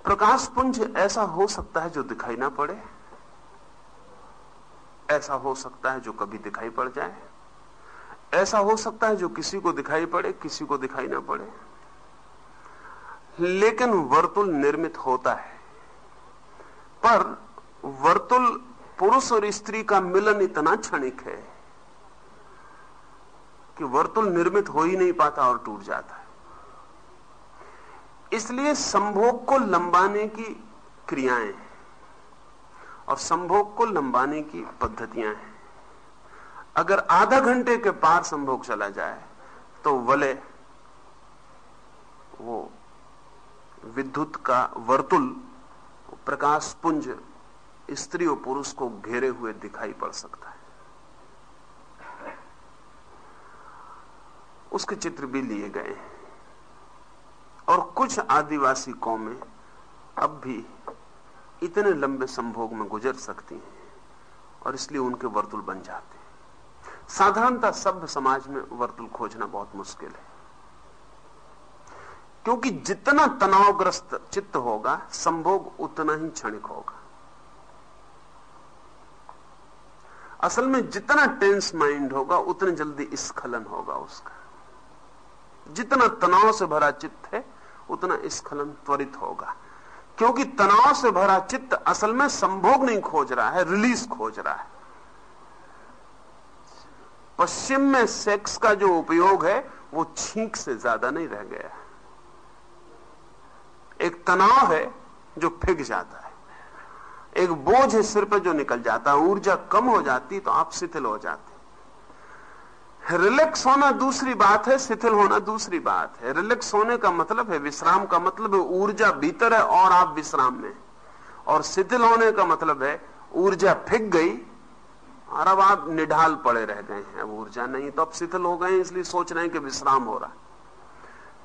प्रकाश पुंज ऐसा हो सकता है जो दिखाई ना पड़े, ऐसा हो सकता है जो कभी दिखाई पड़ जाए। ऐसा हो सकता है जो किसी को दिखाई पड़े, किसी को दिखाई ना पड़े। लेकिन वर्तुल निर्मित होता है। पर वर्तुल पुरुष और स्त्री का मिलन इतना क्षणिक है कि वर्तुल निर्मित हो ही नहीं पाता और टूट जाता है। इसलिए संभोग को लंबाने की क्रियाएँ और संभोग को लंबाने की पद्धतियाँ हैं। अगर आधा घंटे के पार संभोग चला जाए तो वले वो विद्युत का वर्तुल, प्रकाश पुंज, स्त्री और पुरुष को घेरे हुए दिखाई पड़ सकता है। उसके चित्र भी लिए गए हैं। और कुछ आदिवासी कौमें अब भी इतने लंबे संभोग में गुजर सकती हैं, और इसलिए उनके वर्तुल बन जाते हैं। साधारणतः सभ्य समाज में वर्तुल खोजना बहुत मुश्किल है। क्योंकि जितना तनावग्रस्त चित्त होगा, संभोग उतना ही क्षणिक होगा। असल में जितना टेंस माइंड होगा, उतने जल्दी स्खलन होगा उसका। जितना तनाव से भरा चित्त है, उतना स्खलन त्वरित होगा। क्योंकि तनाव से भरा चित्त असल में संभोग नहीं खोज रहा है, रिलीज़ खोज रहा है। पश्चिम में सेक्स का जो उपयोग है, वो छींक से ज़्यादा नहीं रह गया। एक तनाव है जो फिग जाता है। एक बोझ है सिर पर जो निकल जाता है, ऊर्जा कम हो जाती तो आप शिथिल हो जाते रिलैक्स होना दूसरी बात है, शिथिल होना दूसरी बात है। रिलैक्स होने का मतलब है विश्राम का मतलब है ऊर्जा भीतर है और आप विश्राम में और शिथिल होने का मतलब है ऊर्जा फिक गई और अब आप निढाल पड़े रह गए हैं अब ऊर्जा नहीं तो अब शिथिल हो गए इसलिए सोच रहे हैं कि विश्राम हो रहा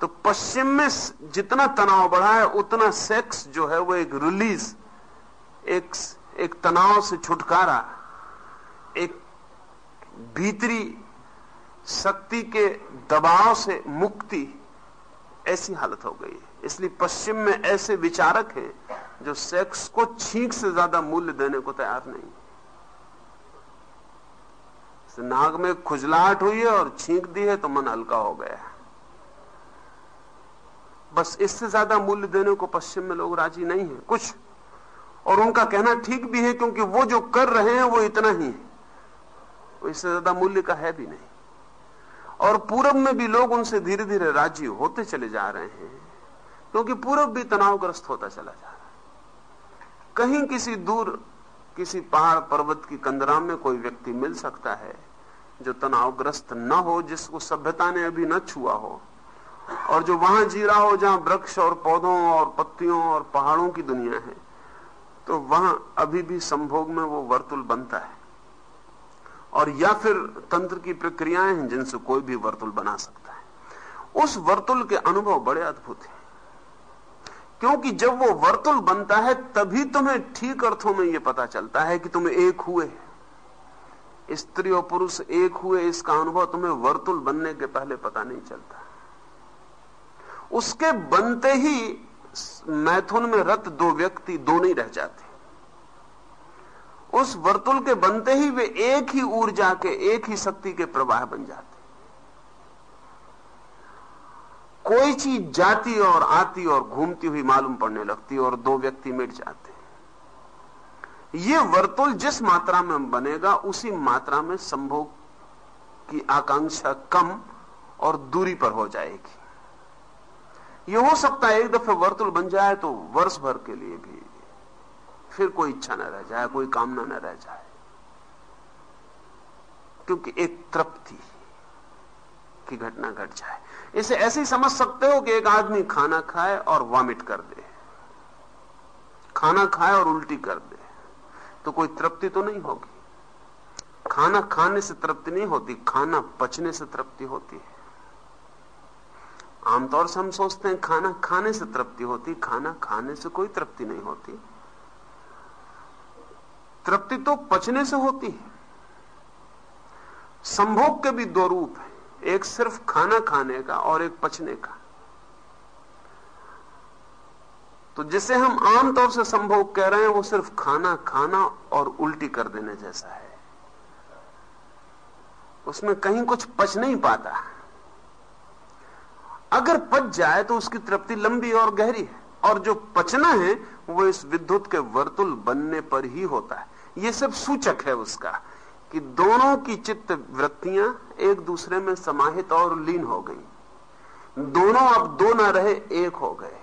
तो पश्चिम में जितना तनाव बढ़ा है, उतना सेक्स जो है वो एक रिलीज़, एक एक तनाव से छुटकारा, एक भीतरी शक्ति के दबाव से मुक्ति, ऐसी हालत हो गई है। इसलिए पश्चिम में ऐसे विचारक हैं जो सेक्स को छींक से ज़्यादा मूल्य देने को तैयार नहीं। नाग में खुजलाहट हुई है और छींक दी है तो मन हल्का हो गया बस इससे ज़्यादा मूल्य देने को पश्चिम में लोग राज़ी नहीं है। कुछ। और उनका कहना ठीक भी है क्योंकि वो जो कर रहे हैं वो इतना ही है। इससे ज़्यादा मूल्य का है भी नहीं। और पूरब में भी लोग उनसे धीरे धीरे राज़ी होते चले जा रहे हैं। क्योंकि पूरब भी तनावग्रस्त होता चला जा रहा है। कहीं किसी दूर किसी पहाड़ पर्वत की कंदरा में कोई व्यक्ति मिल सकता है, जो तनावग्रस्त न हो, जिसको सभ्यता ने अभी न छुआ हो, और जो वहाँ जी रहा हो, जहाँ वृक्ष और पौधों और पत्तियों और पहाड़ों की दुनिया है तो वहाँ अभी भी संभोग में वो वर्तुल बनता है। और या फिर तंत्र की प्रक्रियाएँ हैं जिनसे कोई भी वर्तुल बना सकता है। उस वर्तुल के अनुभव बड़े अद्भुत हैं। क्योंकि जब वो वर्तुल बनता है, तभी तुम्हें ठीक अर्थों में यह पता चलता है कि तुम एक हुए स्त्री और पुरुष एक हुए, इसका अनुभव तुम्हें वर्तुल बनने के पहले पता नहीं चलता। उसके बनते ही मैथुन में रत दो व्यक्ति दो नहीं रह जाते। उस वर्तुल के बनते ही वे एक ही ऊर्जा के, एक ही शक्ति के प्रवाह बन जाते। कोई चीज़ जाती और आती और घूमती हुई मालूम पड़ने लगती और दो व्यक्ति मिट जाते ये वर्तुल जिस मात्रा में बनेगा, उसी मात्रा में संभोग की आकांक्षा कम और दूरी पर हो जाएगी। ये हो सकता है एक दफे वर्तुल बन जाए तो वर्ष भर के लिए भी फिर कोई इच्छा न रह जाए, कोई कामना न रह जाए। क्योंकि एक तृप्ति की घटना घट जाए। इसे ऐसे ही समझ सकते हो कि एक आदमी खाना खाए और वॉमिट कर दे। खाना खाए और उल्टी कर दे। तो कोई तृप्ति तो नहीं होगी। खाना खाने से तृप्ति नहीं होती, खाना पचने से तृप्ति होती है। आमतौर से हम सोचते हैं खाना खाने से तृप्ति होती, खाना खाने से कोई तृप्ति नहीं होती। तृप्ति तो पचने से होती है। संभोग के भी दो रूप है। एक सिर्फ़ खाना खाने का और एक पचने का। तो जिसे हम आमतौर से संभोग कह रहे हैं, वो सिर्फ़ खाना खाना और उल्टी कर देने जैसा है। उसमें कहीं कुछ पच नहीं पाता। अगर पच जाए तो उसकी तृप्ति लंबी और गहरी है, और जो पचना है, वो इस विद्युत के वर्तुल बनने पर ही होता है। ये सब सूचक है उसका। कि दोनों की चित्त वृत्तियाँ एक दूसरे में समाहित और लीन हो गई। दोनों अब दो न रहे, एक हो गए।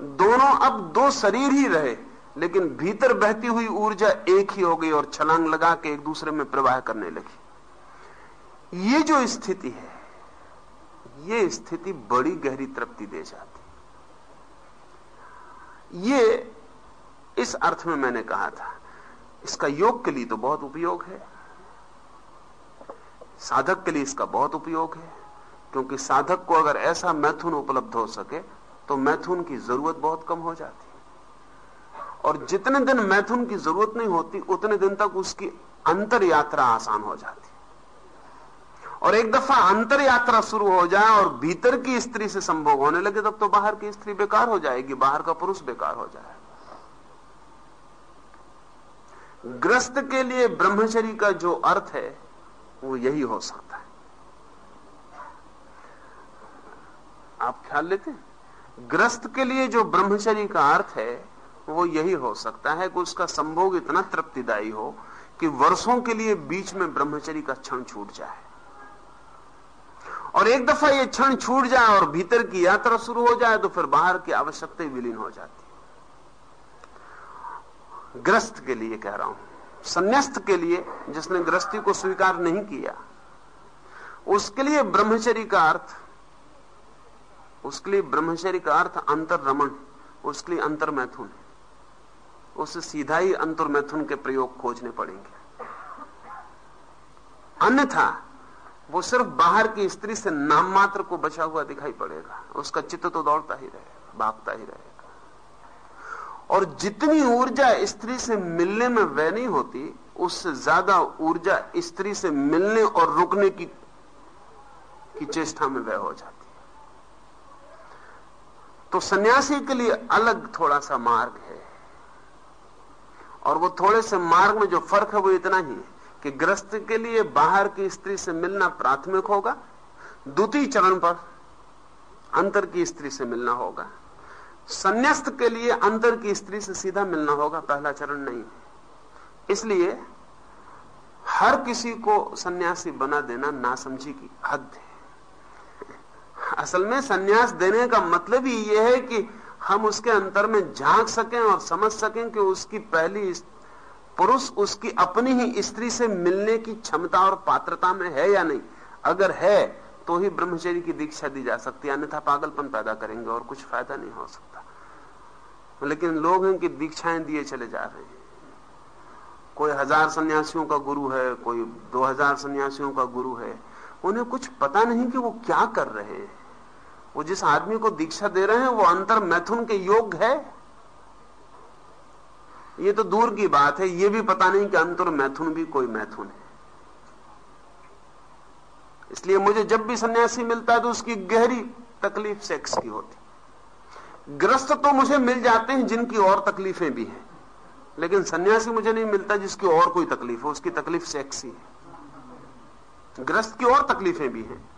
दोनों अब दो शरीर ही रहे, लेकिन भीतर बहती हुई ऊर्जा एक ही हो गई और छलांग लगा के एक दूसरे में प्रवाह करने लगी। ये जो स्थिति है, ये स्थिति बड़ी गहरी तृप्ति दे जाती। ये इस अर्थ में मैंने कहा था इसका योग के लिए तो बहुत उपयोग है। साधक के लिए इसका बहुत उपयोग है, क्योंकि साधक को अगर ऐसा मैथुन उपलब्ध हो सके तो मैथुन की ज़रूरत बहुत कम हो जाती। और जितने दिन मैथुन की ज़रूरत नहीं होती, उतने दिन तक उसकी अंतर यात्रा आसान हो जाती। और एक दफ़ा अंतर यात्रा शुरू हो जाए और भीतर की स्त्री से संभोग होने लगे, तब तो बाहर की स्त्री बेकार हो जाएगी, बाहर का पुरुष बेकार हो जाए ग्रस्त के लिए ब्रह्मचरी का जो अर्थ है, वो यही हो सकता है। आप ख्याल लेते हैं? ग्रस्त के लिए जो ब्रह्मचरी का अर्थ है, वो यही हो सकता है कि उसका संभोग इतना तृप्तिदायी हो कि वर्षों के लिए बीच में ब्रह्मचरी का क्षण छूट जाए। और एक दफ़ा ये क्षण छूट जाए और भीतर की यात्रा शुरू हो जाए तो फिर बाहर की आवश्यकता विलीन हो जाती ग्रस्त के लिए कह रहा हूँ। संन्यास्त के लिए जिसने ग्रस्ती को स्वीकार नहीं किया, उसके लिए ब्रह्मचरी का अर्थ, उसके लिए ब्रह्मचरी का अर्थ अंतर रमन उसके लिए अंतर मैथुन उसे सीधा ही अंतर मैथुन के प्रयोग खोजने पड़ेंगे। अन्यथा, वो सिर्फ़ बाहर की स्त्री से नाम मात्र को बचा हुआ दिखाई पड़ेगा। उसका चित्त तो दौड़ता ही रहे भागता ही रहेगा। और जितनी ऊर्जा स्त्री से मिलने में वह नहीं होती, उससे ज़्यादा ऊर्जा स्त्री से मिलने और रुकने की की चेष्टा में वह हो जाती। तो सन्यासी के लिए अलग थोड़ा सा मार्ग है। और वो थोड़े से मार्ग में जो फ़र्क है वो इतना ही है कि ग्रस्त के लिए बाहर की स्त्री से मिलना प्राथमिक होगा, द्वितीय चरण पर अंतर की स्त्री से मिलना होगा। संन्यास्त के लिए अंतर की स्त्री से सीधा मिलना होगा, पहला चरण नहीं। इसलिए हर किसी को सन्यासी बना देना नासमझी की हद है। असल में सन्यास देने का मतलब ही यह है कि हम उसके अंतर में झाँक सकें और समझ सकें कि उसकी पहली पुरुष उसकी अपनी ही स्त्री से मिलने की क्षमता और पात्रता में है या नहीं। अगर है तो ही ब्रह्मचर्य की दीक्षा दी जा सकती है, अन्यथा पागलपन पैदा करेंगे और कुछ फ़ायदा नहीं हो सकता। लेकिन लोग हैं कि दीक्षाएँ दिए चले जा रहे हैं। कोई हज़ार सन्यासियों का गुरु है, कोई दो हज़ार सन्यासियों का गुरु है। उन्हें कुछ पता नहीं कि वो क्या कर रहे हैं। वो जिस आदमी को दीक्षा दे रहे हैं, वो अंतर मैथुन के योग है। ये तो दूर की बात है, ये भी पता नहीं कि अंतर मैथुन भी कोई मैथुन है। इसलिए मुझे जब भी सन्यासी मिलता है तो उसकी गहरी तकलीफ़ सेक्स की होती ग्रस्त तो मुझे मिल जाते हैं, जिनकी और तकलीफें भी हैं। लेकिन सन्यासी मुझे नहीं मिलता जिसकी और कोई तकलीफ़ है, उसकी तकलीफ़ सेक्स ही। ग्रस्त की और तकलीफें भी हैं।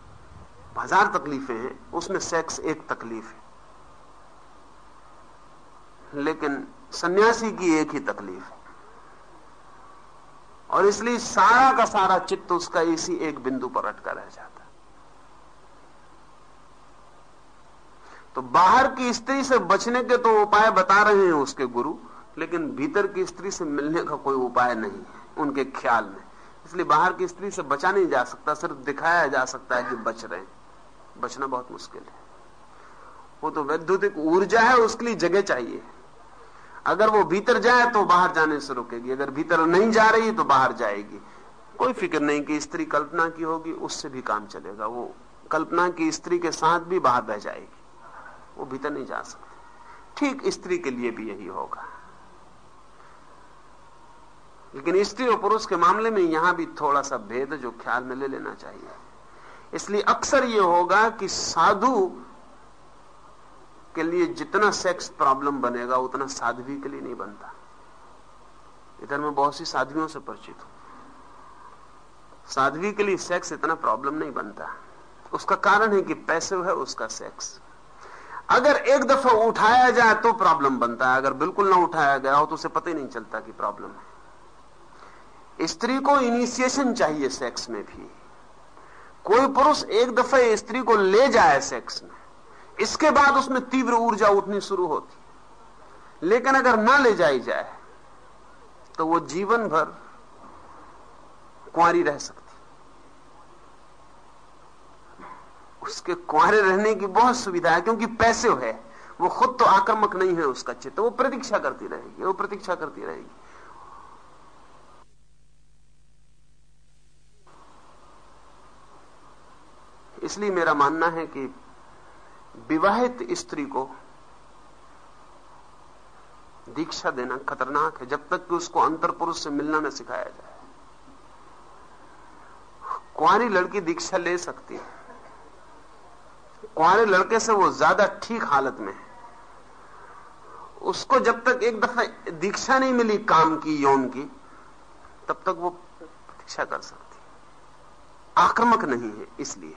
हज़ार तकलीफें हैं, उसमें सेक्स एक तकलीफ़ है। लेकिन सन्यासी की एक ही तकलीफ़ है। और इसलिए सारा का सारा चित्त उसका इसी एक बिंदु पर अटका रह जाता तो बाहर की स्त्री से बचने के तो उपाय बता रहे हैं उसके गुरु, लेकिन भीतर की स्त्री से मिलने का कोई उपाय नहीं है, उनके ख्याल में। इसलिए बाहर की स्त्री से बचा नहीं जा सकता, सिर्फ़ दिखाया जा सकता है कि बच रहे हैं। बचना बहुत मुश्किल है। वो तो वैद्युतिक ऊर्जा है, उसके लिए जगह चाहिए। अगर वो भीतर जाए तो बाहर जाने से रुकेगी, अगर भीतर नहीं जा रही तो बाहर जाएगी। कोई फ़िक्र नहीं कि स्त्री कल्पना की होगी, उससे भी काम चलेगा। वो कल्पना की स्त्री के साथ भी बाहर बह जाएगी। वो भीतर नहीं जा सकते। ठीक स्त्री के लिए भी यही होगा। लेकिन स्त्री और पुरुष के मामले में यहाँ भी थोड़ा सा भेद जो ख्याल में ले लेना चाहिए। इसलिए अक्सर यह होगा कि साधु के लिए जितना सेक्स प्रॉब्लम बनेगा, उतना साध्वी के लिए नहीं बनता। इधर मैं बहुत सी साध्वियों से परिचित हूँ। साध्वी के लिए सेक्स इतना प्रॉब्लम नहीं बनता। उसका कारण है कि पैसे है, उसका सेक्स अगर एक दफ़ा उठाया जाए तो प्रॉब्लम बनता है। अगर बिल्कुल ना उठाया गया हो तो उसे पता ही नहीं चलता कि प्रॉब्लम है। स्त्री को इनिशिएशन चाहिए सेक्स में भी। कोई पुरुष एक दफे स्त्री को ले जाए सेक्स में, इसके बाद उसमें तीव्र ऊर्जा उठनी शुरू होती लेकिन अगर ना ले जाई जाए तो वो जीवन भर कुंवारी रह सकती उसके कुंवारे रहने की बहुत सुविधा है, क्योंकि पैसे है। वो खुद तो आक्रमक नहीं है उसका चित्त, वो प्रतीक्षा करती रहेगी, वो प्रतीक्षा करती रहेगी। इसलिए मेरा मानना है कि विवाहित स्त्री को दीक्षा देना खतरनाक है, जब तक कि उसको अंतर पुरुष से मिलना न सिखाया जाए। कुआरी लड़की दीक्षा ले सकती है। कुआरे लड़के से वो ज़्यादा ठीक हालत में है। उसको जब तक एक दफ़ा दीक्षा नहीं मिली काम की, यौन की, तब तक वो प्रतीक्षा कर सकती आक्रमक नहीं है, इसलिए।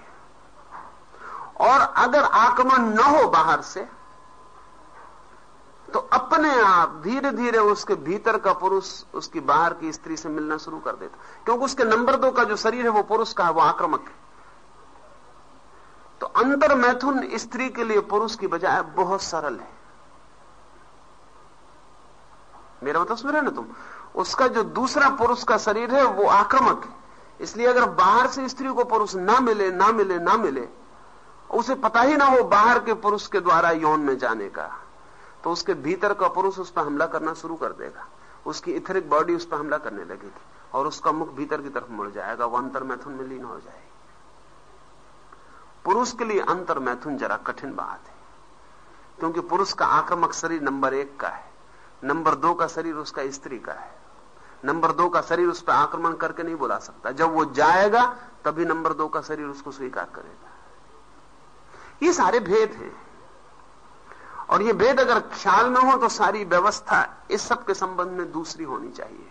और अगर आक्रमण न हो बाहर से तो अपने आप धीरे धीरे उसके भीतर का पुरुष उसकी बाहर की स्त्री से मिलना शुरू कर देता क्योंकि उसके नंबर दो का जो शरीर है, वो पुरुष का है, वो आक्रमक है। तो अंतर मैथुन स्त्री के लिए पुरुष की बजाय बहुत सरल है। मेरा मतलब सुन रहे ना तुम? उसका जो दूसरा पुरुष का शरीर है, वो आक्रमक है। इसलिए अगर बाहर से स्त्री को पुरुष ना मिले ना मिले ना मिले, उसे पता ही ना हो बाहर के पुरुष के द्वारा यौन में जाने का तो उसके भीतर का पुरुष उस पर हमला करना शुरू कर देगा। उसकी इथरिक बॉडी उस पर हमला करने लगेगी, और उसका मुख भीतर की तरफ़ मुड़ जाएगा, वो अंतर मैथुन में लीन हो जाएगी। पुरुष के लिए अंतर मैथुन जरा कठिन बात है, क्योंकि पुरुष का आक्रमक शरीर नंबर एक का है, नंबर दो का शरीर उसका स्त्री का है। नंबर दो का शरीर उस पर आक्रमण करके नहीं बुला सकता। जब वो जाएगा, तभी नंबर दो का शरीर उसको स्वीकार करेगा। ये सारे भेद हैं। और ये भेद अगर ख्याल में हो तो सारी व्यवस्था इस सब के संबंध में दूसरी होनी चाहिए।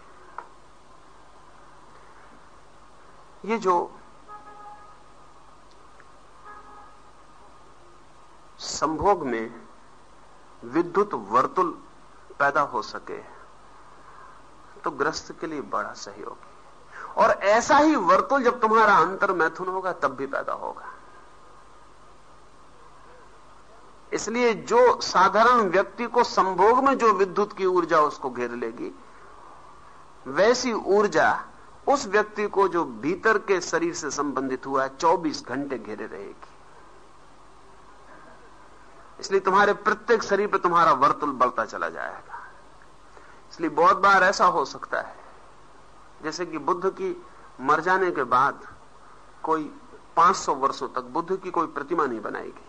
ये जो संभोग में विद्युत वर्तुल पैदा हो सके तो ग्रस्त के लिए बड़ा सहयोगी। और ऐसा ही वर्तुल जब तुम्हारा अंतर मैथुन होगा, तब भी पैदा होगा। इसलिए जो साधारण व्यक्ति को संभोग में जो विद्युत की ऊर्जा उसको घेर लेगी, वैसी ऊर्जा उस व्यक्ति को जो भीतर के शरीर से संबंधित हुआ है चौबीस घंटे घेरे रहेगी। इसलिए तुम्हारे प्रत्येक शरीर पर तुम्हारा वर्तुल बढ़ता चला जाएगा। इसलिए बहुत बार ऐसा हो सकता है, जैसे कि बुद्ध की मर जाने के बाद कोई 500 वर्षों तक बुद्ध की कोई प्रतिमा नहीं बनाएगी।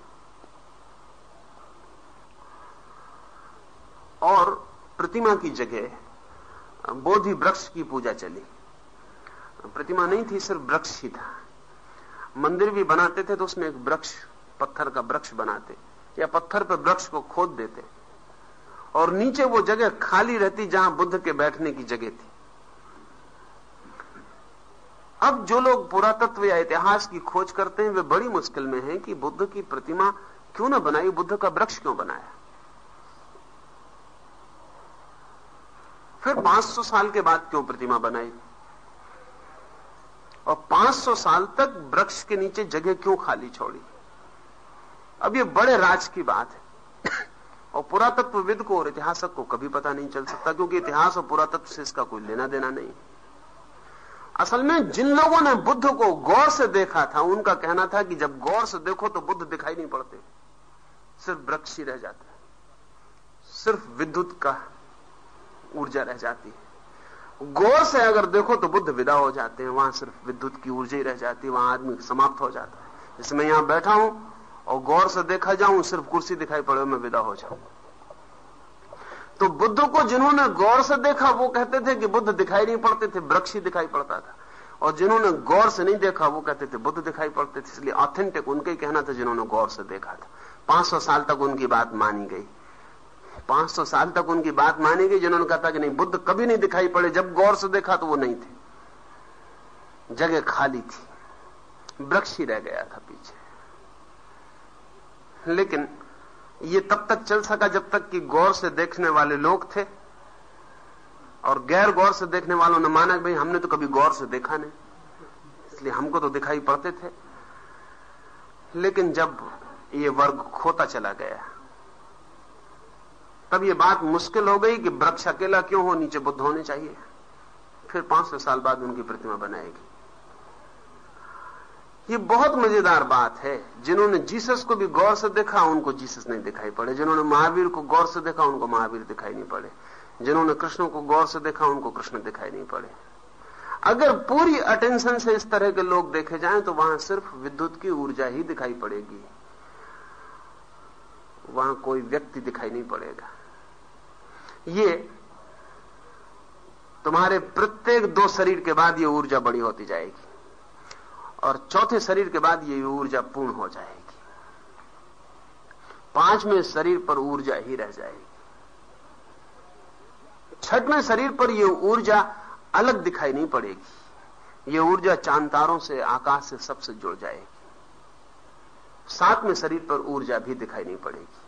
और प्रतिमा की जगह बोधि वृक्ष की पूजा चली। प्रतिमा नहीं थी, सिर्फ़ वृक्ष ही था। मंदिर भी बनाते थे तो उसमें एक वृक्ष, पत्थर का वृक्ष बनाते। या पत्थर पर वृक्ष को खोद देते। और नीचे वो जगह खाली रहती जहाँ बुद्ध के बैठने की जगह थी। अब जो लोग पुरातत्व या इतिहास की खोज करते हैं, वे बड़ी मुश्किल में हैं कि बुद्ध की प्रतिमा क्यों ना बनाई, बुद्ध का वृक्ष क्यों बनाया। फिर 500 साल के बाद क्यों प्रतिमा बनाई? और 500 साल तक वृक्ष के नीचे जगह क्यों खाली छोड़ी? अब ये बड़े राज की बात है। और पुरातत्वविद को और इतिहासक को कभी पता नहीं चल सकता, क्योंकि इतिहास और पुरातत्व से इसका कोई लेना देना नहीं। असल में जिन लोगों ने बुद्ध को गौर से देखा था, उनका कहना था कि जब गौर से देखो तो बुद्ध दिखाई नहीं पड़ते। सिर्फ़ वृक्ष ही रह जाता है। सिर्फ़ विद्युत का ऊर्जा रह जाती है। गौर से अगर देखो तो बुद्ध विदा हो जाते हैं, वहाँ सिर्फ़ विद्युत की ऊर्जा ही रह जाती है, वहाँ आदमी समाप्त हो जाता है। जैसे मैं यहाँ बैठा हूँ और गौर से देखा जाऊँ, सिर्फ़ कुर्सी दिखाई पड़े, मैं विदा हो जाऊँ तो बुद्ध को जिन्होंने गौर से देखा, वो कहते थे कि बुद्ध दिखाई नहीं पड़ते थे, वृक्ष ही दिखाई पड़ता था। और जिन्होंने गौर से नहीं देखा, वो कहते थे बुद्ध दिखाई पड़ते थे, इसलिए ऑथेंटिक उनका ही कहना था जिन्होंने गौर से देखा था। 500 साल तक उनकी बात मानी गई। 500 साल तक उनकी बात मानी गई, जिन्होंने कहा था कि नहीं, बुद्ध कभी नहीं दिखाई पड़े, जब गौर से देखा तो वो नहीं थे। जगह खाली थी। वृक्ष ही रह गया था। लेकिन ये तब तक चल सका जब तक कि गौर से देखने वाले लोग थे। और गैर गौर से देखने वालों ने माना भाई हमने तो कभी गौर से देखा नहीं। इसलिए हमको तो दिखाई पड़ते थे। लेकिन जब ये वर्ग खोता चला गया, तब ये बात मुश्किल हो गई कि वृक्ष अकेला क्यों हो, नीचे बुद्ध होने चाहिए। फिर पाँच सौ साल बाद उनकी प्रतिमा बनाएगी। ये बहुत मज़ेदार बात है। जिन्होंने जीसस को भी गौर से देखा, उनको जीसस नहीं दिखाई पड़े। जिन्होंने महावीर को गौर से देखा, उनको महावीर दिखाई नहीं पड़े। जिन्होंने कृष्ण को गौर से देखा, उनको कृष्ण दिखाई नहीं पड़े। अगर पूरी अटेंशन से इस तरह के लोग देखे जाएँ तो वहाँ सिर्फ़ विद्युत की ऊर्जा ही दिखाई पड़ेगी। वहाँ कोई व्यक्ति दिखाई नहीं पड़ेगा। ये तुम्हारे प्रत्येक दो शरीर के बाद ये ऊर्जा बड़ी होती जाएगी। और चौथे शरीर के बाद ये ऊर्जा पूर्ण हो जाएगी। पाँचवें शरीर पर ऊर्जा ही रह जाएगी। छठवें शरीर पर यह ऊर्जा अलग दिखाई नहीं पड़ेगी। यह ऊर्जा चांतारों से, आकाश से सबसे जुड़ जाएगी। सातवें शरीर पर ऊर्जा भी दिखाई नहीं पड़ेगी।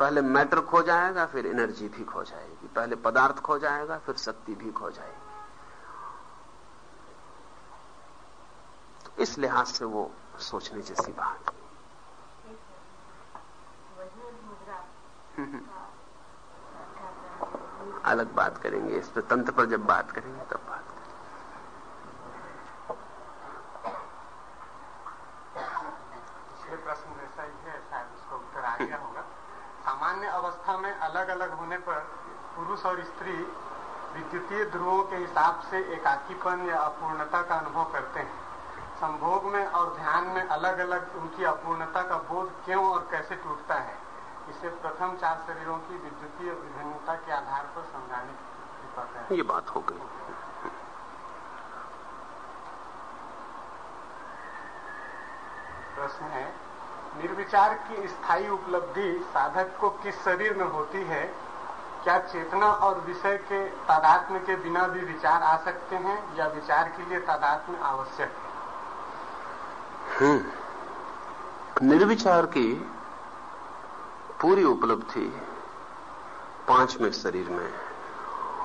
पहले मैटर खो जाएगा, फिर एनर्जी भी खो जाएगी। पहले पदार्थ खो जाएगा, फिर शक्ति भी खो जाएगी। इस लिहाज से वो सोचने जैसी बात। अलग बात करेंगे, इस पर तंत्र पर जब बात करेंगे, तब बात करेंगे। प्रश्न ऐसा ही है, शायद उसका उत्तर आ गया होगा। सामान्य अवस्था में अलग अलग होने पर पुरुष और स्त्री विद्युतीय ध्रुवों के हिसाब से एकाकीपन या अपूर्णता का अनुभव करते हैं। संभोग में और ध्यान में अलग अलग उनकी अपूर्णता का बोध क्यों और कैसे टूटता है? इसे प्रथम चार शरीरों की विद्युतीय विभिन्नता के आधार पर समझाने की कृपा ये बात हो गई। प्रश्न है निर्विचार की स्थायी उपलब्धि साधक को किस शरीर में होती है? क्या चेतना और विषय के तादात्म्य के बिना भी विचार आ सकते हैं या विचार के लिए तादात्म्य आवश्यक? है निर्विचार की पूरी उपलब्धि पाँचवें शरीर में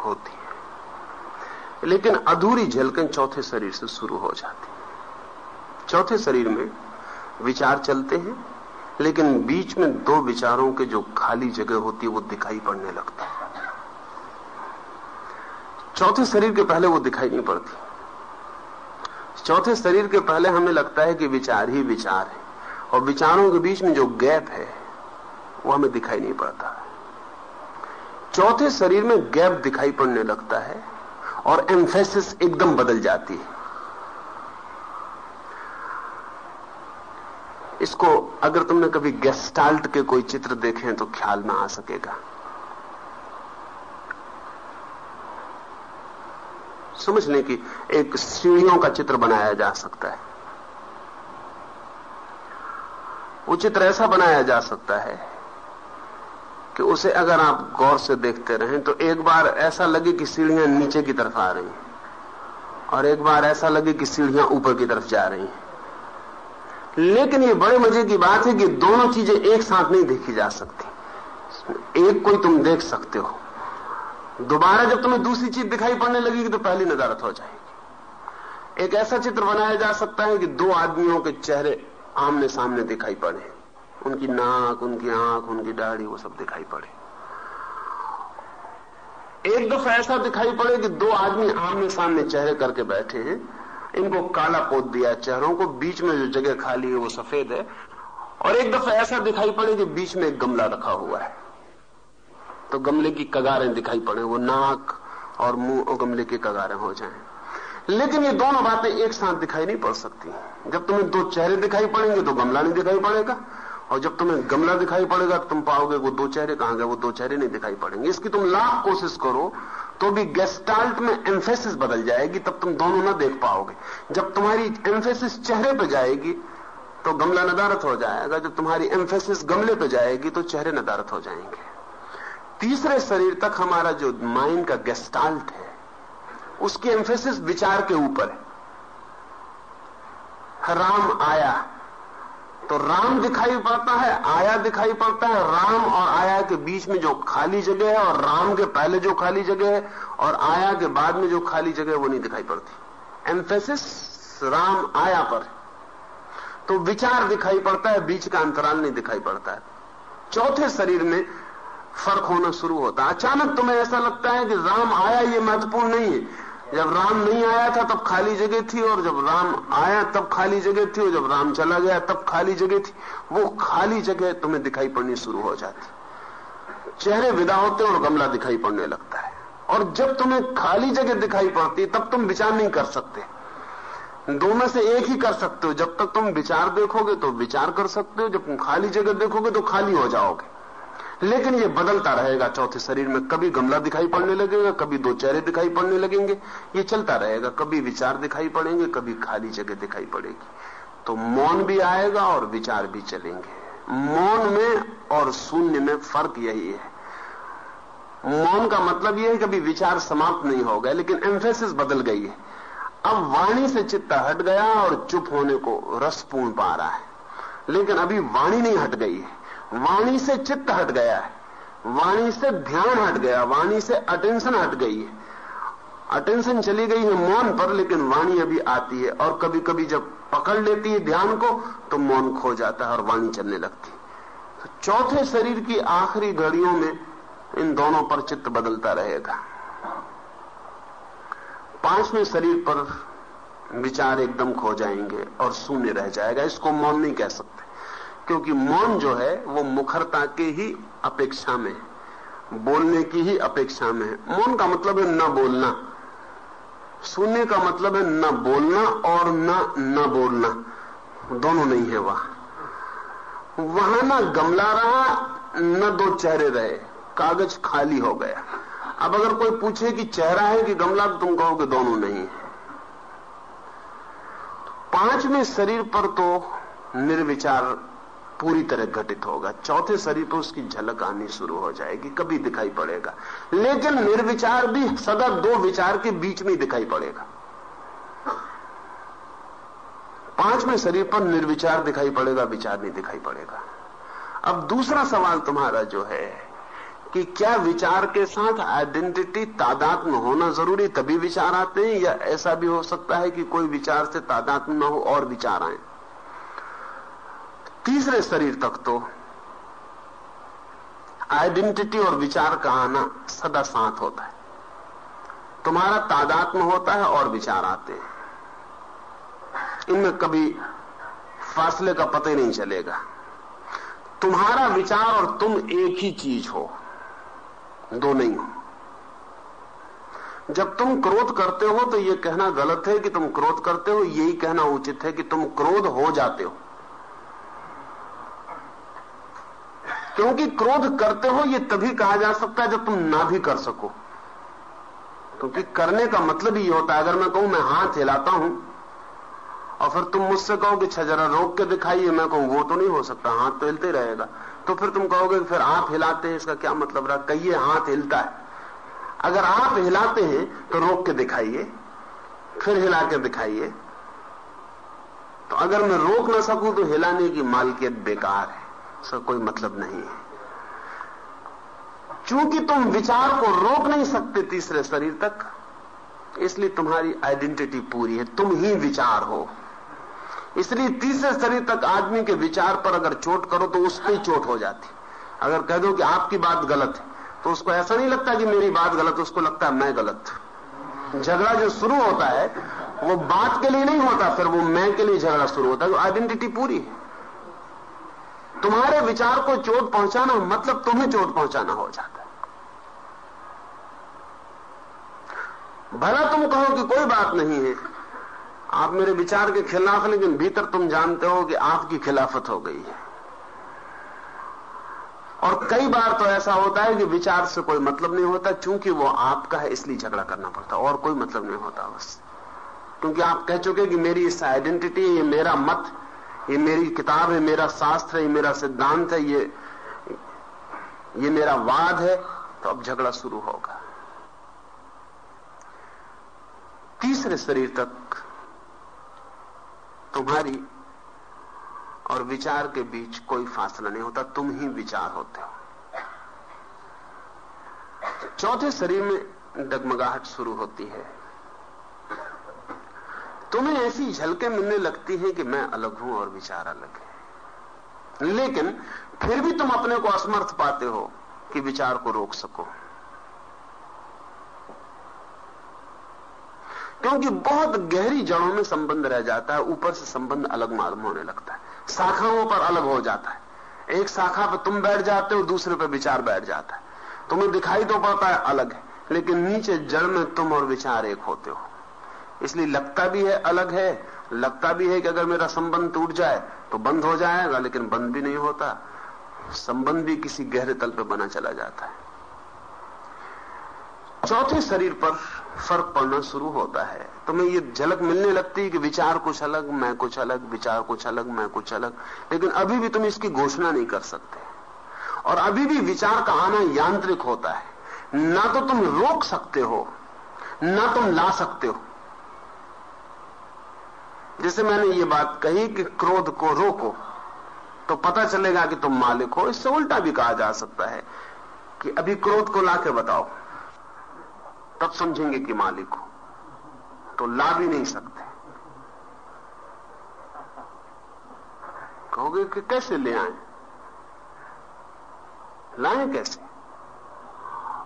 होती है। लेकिन अधूरी झलकन चौथे शरीर से शुरू हो जाती है। चौथे शरीर में विचार चलते हैं, लेकिन बीच में दो विचारों के जो खाली जगह होती है, वो दिखाई पड़ने लगता है। चौथे शरीर के पहले वो दिखाई नहीं पड़ती। चौथे शरीर के पहले हमें लगता है कि विचार ही विचार है, और विचारों के बीच में जो गैप है, वो हमें दिखाई नहीं पड़ता। चौथे शरीर में गैप दिखाई पड़ने लगता है, और एम्फेसिस एकदम बदल जाती है। इसको अगर तुमने कभी गेस्टाल्ट के कोई चित्र देखे तो ख्याल में आ सकेगा। समझ लें कि एक सीढ़ियों का चित्र बनाया जा सकता है। वो चित्र ऐसा बनाया जा सकता है कि उसे अगर आप गौर से देखते रहें तो एक बार ऐसा लगे कि सीढ़ियाँ नीचे की तरफ़ आ रही और एक बार ऐसा लगे कि सीढ़ियाँ ऊपर की तरफ़ जा रही लेकिन ये बड़े मज़े की बात है कि दोनों चीज़ें एक साथ नहीं देखी जा सकती। एक कोई तुम देख सकते हो। दोबारा जब तुम्हें दूसरी चीज़ दिखाई पड़ने लगेगी तो पहली नदारत हो जाएगी। एक ऐसा चित्र बनाया जा सकता है कि दो आदमियों के चेहरे आमने सामने दिखाई पड़े। उनकी नाक, उनकी आँख, उनकी दाढ़ी, वो सब दिखाई पड़े। एक दफ़ा ऐसा दिखाई पड़े कि दो आदमी आमने सामने चेहरे करके बैठे हैं। इनको काला पोत दिया चेहरों को। बीच में जो जगह खाली है, वो सफ़ेद है। और एक दफ़ा ऐसा दिखाई पड़े कि बीच में एक गमला रखा हुआ है। तो गमले की कगारें दिखाई पड़े, वो नाक और मुँह और गमले की कगारें हो जाएँ। लेकिन ये दोनों बातें एक साथ दिखाई नहीं पड़ सकती। जब तुम्हें दो चेहरे दिखाई पड़ेंगे तो गमला नहीं दिखाई पड़ेगा, और जब तुम्हें गमला दिखाई पड़ेगा तो तुम पाओगे वो दो चेहरे कहाँ गए, वो दो चेहरे नहीं दिखाई पड़ेंगे। इसकी तुम लाख कोशिश करो तो भी गेस्टाल्ट में एम्फेसिस बदल जाएगी, तब तुम दोनों ना देख पाओगे। जब तुम्हारी एम्फेसिस चेहरे पे जाएगी तो गमला नदारत हो जाएगा, जब तुम्हारी एम्फेसिस गमले पे जाएगी तो चेहरे नदारत हो जाएँगे। तीसरे शरीर तक हमारा जो माइंड का गेस्टाल्ट है, उसकी एम्फेसिस विचार के ऊपर है। राम आया तो राम दिखाई पड़ता है, आया दिखाई पड़ता है। राम और आया के बीच में जो खाली जगह है और राम के पहले जो खाली जगह है और आया के बाद में जो खाली जगह है, वो नहीं दिखाई पड़ती। एम्फेसिस राम आया पर तो विचार दिखाई पड़ता है, बीच का अंतराल नहीं दिखाई पड़ता है। चौथे शरीर में फ़र्क होना शुरू होता अचानक तुम्हें ऐसा लगता है कि राम आया, ये महत्वपूर्ण नहीं है। जब राम नहीं आया था, तब खाली जगह थी, और जब राम आया, तब खाली जगह थी, और जब राम चला गया, तब खाली जगह थी। वो खाली जगह तुम्हें दिखाई पड़नी शुरू हो जाती। चेहरे विदा होते और गमला दिखाई पड़ने लगता है। और जब तुम्हें खाली जगह दिखाई पड़ती, तब तुम विचार नहीं कर सकते। दो में से एक ही कर सकते हो। जब तक तुम विचार देखोगे तो विचार कर सकते हो। जब तुम खाली जगह देखोगे तो खाली हो जाओगे। लेकिन ये बदलता रहेगा, चौथे शरीर में कभी गमला दिखाई पड़ने लगेगा, कभी दो चेहरे दिखाई पड़ने लगेंगे। ये चलता रहेगा, कभी विचार दिखाई पड़ेंगे, कभी खाली जगह दिखाई पड़ेगी। तो मौन भी आएगा और विचार भी चलेंगे। मौन में और शून्य में फ़र्क यही है। मौन का मतलब यह है कभी विचार समाप्त नहीं हो गए, लेकिन एम्फेसिस बदल गई है। अब वाणी से चित्त हट गया और चुप होने को रसपूर्ण पा रहा है। लेकिन अभी वाणी नहीं हट गई है। वाणी से चित्त हट गया है। वाणी से ध्यान हट गया, वाणी से अटेंशन हट गई है। अटेंशन चली गई है मौन पर, लेकिन वाणी अभी आती है और कभी कभी जब पकड़ लेती है ध्यान को तो मौन खो जाता है और वाणी चलने लगती तो चौथे शरीर की आखिरी घड़ियों में इन दोनों पर चित्त बदलता रहेगा। पाँचवें शरीर पर विचार एकदम खो जाएँगे और शून्य रह जाएगा। इसको मौन नहीं कह सकते। क्योंकि मौन जो है, वो मुखरता के ही अपेक्षा में बोलने की ही अपेक्षा में है। मौन का मतलब है न बोलना। सुनने का मतलब है न बोलना और न न बोलना। दोनों नहीं है वहाँ। वहाँ ना गमला रहा, न दो चेहरे रहे। कागज़ खाली हो गया। अब अगर कोई पूछे कि चेहरा है कि गमला तो तुम कहोगे दोनों नहीं है। पाँचवें शरीर पर तो निर्विचार पूरी तरह घटित होगा। चौथे शरीर पर उसकी झलक आनी शुरू हो जाएगी, कभी दिखाई पड़ेगा। लेकिन निर्विचार भी, सदा दो विचार के बीच में दिखाई पड़ेगा। पाँचवें शरीर पर निर्विचार दिखाई पड़ेगा, विचार नहीं दिखाई पड़ेगा। अब दूसरा सवाल तुम्हारा जो है कि क्या विचार के साथ आइडेंटिटी तादात्म होना ज़रूरी, तभी विचार आते हैं या ऐसा भी हो सकता है कि कोई विचार से तादात्म न हो और विचार आए? तीसरे शरीर तक तो आइडेंटिटी और विचार का आना सदा साथ होता है। तुम्हारा तादात्म होता है और विचार आते हैं। इनमें कभी फासले का पता ही नहीं चलेगा। तुम्हारा विचार और तुम एक ही चीज़ हो, दो नहीं हो। जब तुम क्रोध करते हो तो यह कहना गलत है कि तुम क्रोध करते हो, यही कहना उचित है कि तुम क्रोध हो जाते हो। क्योंकि क्रोध करते हो, ये तभी कहा जा सकता है जब तुम ना भी कर सको। क्योंकि करने का मतलब ही होता है, अगर मैं कहूँ, मैं हाथ हिलाता हूँ, और फिर तुम मुझसे कहो कि अच्छा जरा रोक के दिखाइए। मैं कहूँ, वो तो नहीं हो सकता, हाथ तो हिलते रहेगा। तो फिर तुम कहोगे फिर आप हिलाते हैं, इसका क्या मतलब रहा? कहिए, हाथ हिलता है। अगर आप हिलाते हैं तो रोक के दिखाइए, फिर हिला के दिखाइए। तो अगर मैं रोक ना सकूँ तो हिलाने की मालकियत बेकार है। उसका कोई मतलब नहीं है। चूँकि तुम विचार को रोक नहीं सकते तीसरे शरीर तक, इसलिए तुम्हारी आइडेंटिटी पूरी है, तुम ही विचार हो। इसलिए तीसरे शरीर तक आदमी के विचार पर अगर चोट करो तो उस पर चोट हो जाती। अगर कह दो कि आपकी बात गलत है तो उसको ऐसा नहीं लगता कि मेरी बात गलत उसको लगता है मैं गलत झगड़ा जो शुरू होता है, वो बात के लिए नहीं होता, फिर वो मैं के लिए झगड़ा शुरू होता है तो आइडेंटिटी पूरी है। तुम्हारे विचार को चोट पहुंचाना मतलब तुम्हें चोट पहुंचाना हो जाता है। भला तुम कहो कि कोई बात नहीं है। आप मेरे विचार के खिलाफ लेकिन भीतर तुम जानते हो कि आपकी खिलाफत हो गई है। और कई बार तो ऐसा होता है कि विचार से कोई मतलब नहीं होता, क्योंकि वो आपका है, इसलिए झगड़ा करना पड़ता और कोई मतलब नहीं होता बस। क्योंकि आप कह चुके कि मेरी इस आइडेंटिटी ये मेरा मत ये मेरी किताब है, मेरा शास्त्र है, ये मेरा सिद्धांत है, ये ये मेरा वाद है तो अब झगड़ा शुरू होगा। तीसरे शरीर तक तुम्हारी और विचार के बीच कोई फासला नहीं होता, तुम ही विचार होते हो। चौथे शरीर में डगमगाहट शुरू होती है। तुम्हें ऐसी झलकें मिलने लगती हैं कि मैं अलग हूँ और विचार अलग है। लेकिन फिर भी तुम अपने को असमर्थ पाते हो कि विचार को रोक सको। क्योंकि बहुत गहरी जड़ों में संबंध रह जाता है, ऊपर से संबंध अलग मालूम होने लगता है। शाखाओं पर अलग हो जाता है। एक शाखा पर तुम बैठ जाते हो, दूसरे पर विचार बैठ जाता है। तुम्हें दिखाई तो पड़ता है अलग है, लेकिन नीचे जड़ में तुम और विचार एक होते हो। इसलिए लगता भी है, अलग है। लगता भी है कि अगर मेरा संबंध टूट जाए तो बंद हो जाएगा, लेकिन बंद भी नहीं होता। संबंध भी किसी गहरे तल पर बना चला जाता है। चौथे शरीर पर फ़र्क पड़ना शुरू होता है। तुम्हें ये झलक मिलने लगती है कि विचार कुछ अलग, मैं कुछ अलग, विचार कुछ अलग, मैं कुछ अलग, लेकिन अभी भी तुम इसकी घोषणा नहीं कर सकते। और अभी भी विचार का आना यांत्रिक होता है। ना तो तुम रोक सकते हो, ना तुम ला सकते हो। जैसे मैंने ये बात कही कि क्रोध को रोको तो पता चलेगा कि तुम मालिक हो। इससे उल्टा भी कहा जा सकता है कि अभी क्रोध को लाके बताओ, तब समझेंगे कि मालिक हो। तो ला भी नहीं सकते। कहोगे कि कैसे ले आए? लाए कैसे?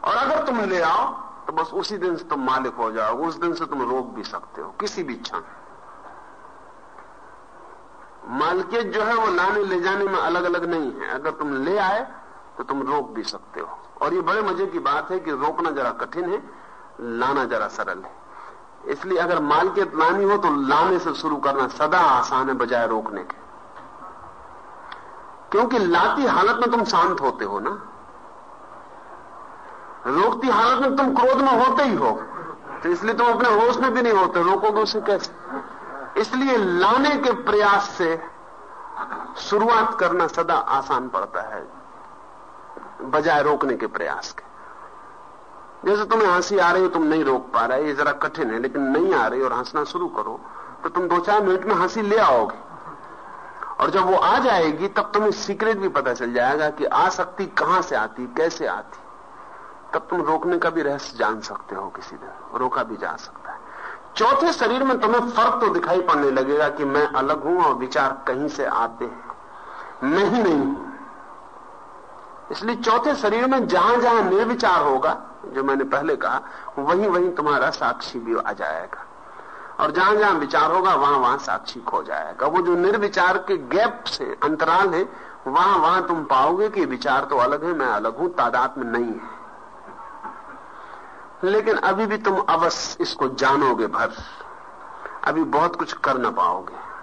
और अगर तुम ले आओ तो बस उसी दिन से तुम मालिक हो जाओगे, उस दिन से तुम रोक भी सकते हो, किसी भी क्षण। मालकियत जो है वो लाने ले जाने में अलग अलग नहीं है। अगर तुम ले आए तो तुम रोक भी सकते हो। और ये बड़े मज़े की बात है कि रोकना जरा कठिन है, लाना जरा सरल है। इसलिए अगर मालकियत लानी हो तो लाने से शुरू करना सदा आसान है, बजाय रोकने के। क्योंकि लाती हालत में तुम शांत होते हो ना। रोकती हालत में तुम क्रोध में होते ही हो। तो इसलिए तुम अपने होश में भी नहीं होते, रोकोगे उसे कैसे? इसलिए लाने के प्रयास से शुरुआत करना सदा आसान पड़ता है, बजाय रोकने के प्रयास के। जैसे तुम्हें हँसी आ रही हो, तुम नहीं रोक पा रहे, ये जरा कठिन है, लेकिन नहीं आ रही और हंसना शुरू करो तो तुम दो चार मिनट में हँसी ले आओगे। और जब वो आ जाएगी, तब तुम्हें सीक्रेट भी पता चल जाएगा कि आसक्ति कहाँ से आती, कैसे आती। तब तुम रोकने का भी रहस्य जान सकते हो किसी दिन रोका भी जा सकता चौथे शरीर में तुम्हें फ़र्क तो दिखाई पड़ने लगेगा कि मैं अलग हूँ और विचार कहीं से आते हैं। मैं ही नहीं। इसलिए चौथे शरीर में जहाँ जहाँ निर्विचार होगा, जो मैंने पहले कहा, वहीं वहीं तुम्हारा साक्षी भी आ जाएगा। और जहाँ जहाँ विचार होगा, वहाँ वहाँ साक्षी खो जाएगा। वो जो निर्विचार के गैप से अंतराल है, वहाँ वहाँ तुम पाओगे कि विचार तो अलग है, मैं अलग हूँ, तादाद में नहीं है। लेकिन अभी भी तुम अवश्य इसको जानोगे भर। अभी बहुत कुछ कर ना पाओगे।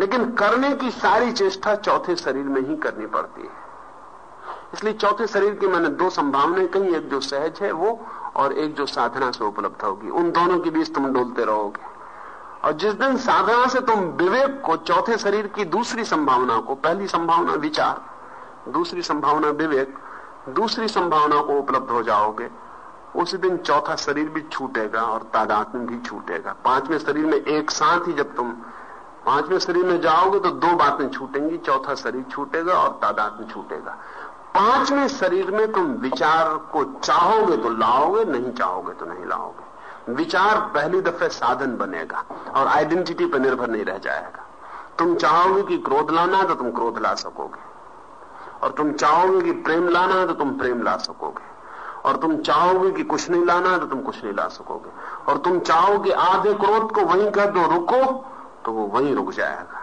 लेकिन करने की सारी चेष्टा चौथे शरीर में ही करनी पड़ती है। इसलिए चौथे शरीर की मैंने दो संभावनाएँ कही, एक जो सहज है वो, और एक जो साधना से उपलब्ध होगी। उन दोनों के बीच तुम डोलते रहोगे। और जिस दिन साधना से तुम विवेक को चौथे शरीर की दूसरी संभावना को, पहली संभावना विचार, दूसरी संभावना विवेक, दूसरी संभावना को उपलब्ध हो जाओगे। उसी दिन चौथा शरीर भी छूटेगा और तादात्म भी छूटेगा। पाँचवें शरीर में एक साथ ही जब तुम पाँचवें शरीर में जाओगे तो दो बातें छूटेंगी, चौथा शरीर छूटेगा और तादात्म छूटेगा। पाँचवें शरीर में तुम विचार को चाहोगे तो लाओगे, नहीं चाहोगे तो नहीं लाओगे। विचार पहली दफे साधन बनेगा और आइडेंटिटी पर निर्भर नहीं रह जाएगा। तुम चाहोगे कि क्रोध लाना है तो तुम क्रोध ला सकोगे और तुम चाहोगे कि प्रेम लाना है तो तुम प्रेम ला सकोगे। और तुम चाहोगे कि कुछ नहीं लाना है तो तुम कुछ नहीं ला सकोगे। और तुम चाहोगे आधे क्रोध को वहीं कर दो, रुको तो वो वहीं रुक जाएगा।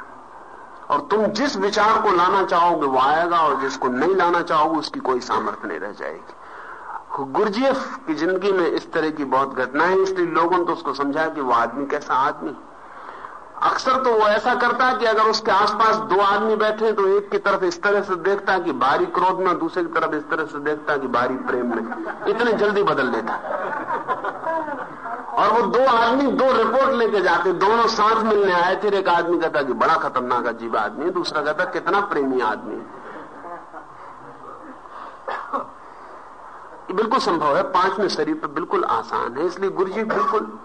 और तुम जिस विचार को लाना चाहोगे वो आएगा, और जिसको नहीं लाना चाहोगे उसकी कोई सामर्थ्य नहीं रह जाएगी। गुरजीएफ की ज़िंदगी में इस तरह की बहुत घटनाएँ इसलिए लोगों ने तो उसको समझा कि वो आदमी कैसा आदमी अक्सर तो वो ऐसा करता है कि अगर उसके आसपास दो आदमी बैठे तो एक की तरफ़ इस तरह से देखता है कि बारी क्रोध में, दूसरे की तरफ़ इस तरह से देखता है कि बारी प्रेम में। इतने जल्दी बदल देता। और वो दो आदमी, दो रिपोर्ट लेके जाते, दोनों साथ मिलने आए थे एक आदमी कहता कि बड़ा खतरनाक अजीब आदमी है। दूसरा कहता, कितना प्रेमी आदमी है। बिल्कुल संभव है, पाँचवें शरीर पर बिल्कुल आसान है, इसलिए गुरु जी बिल्कुल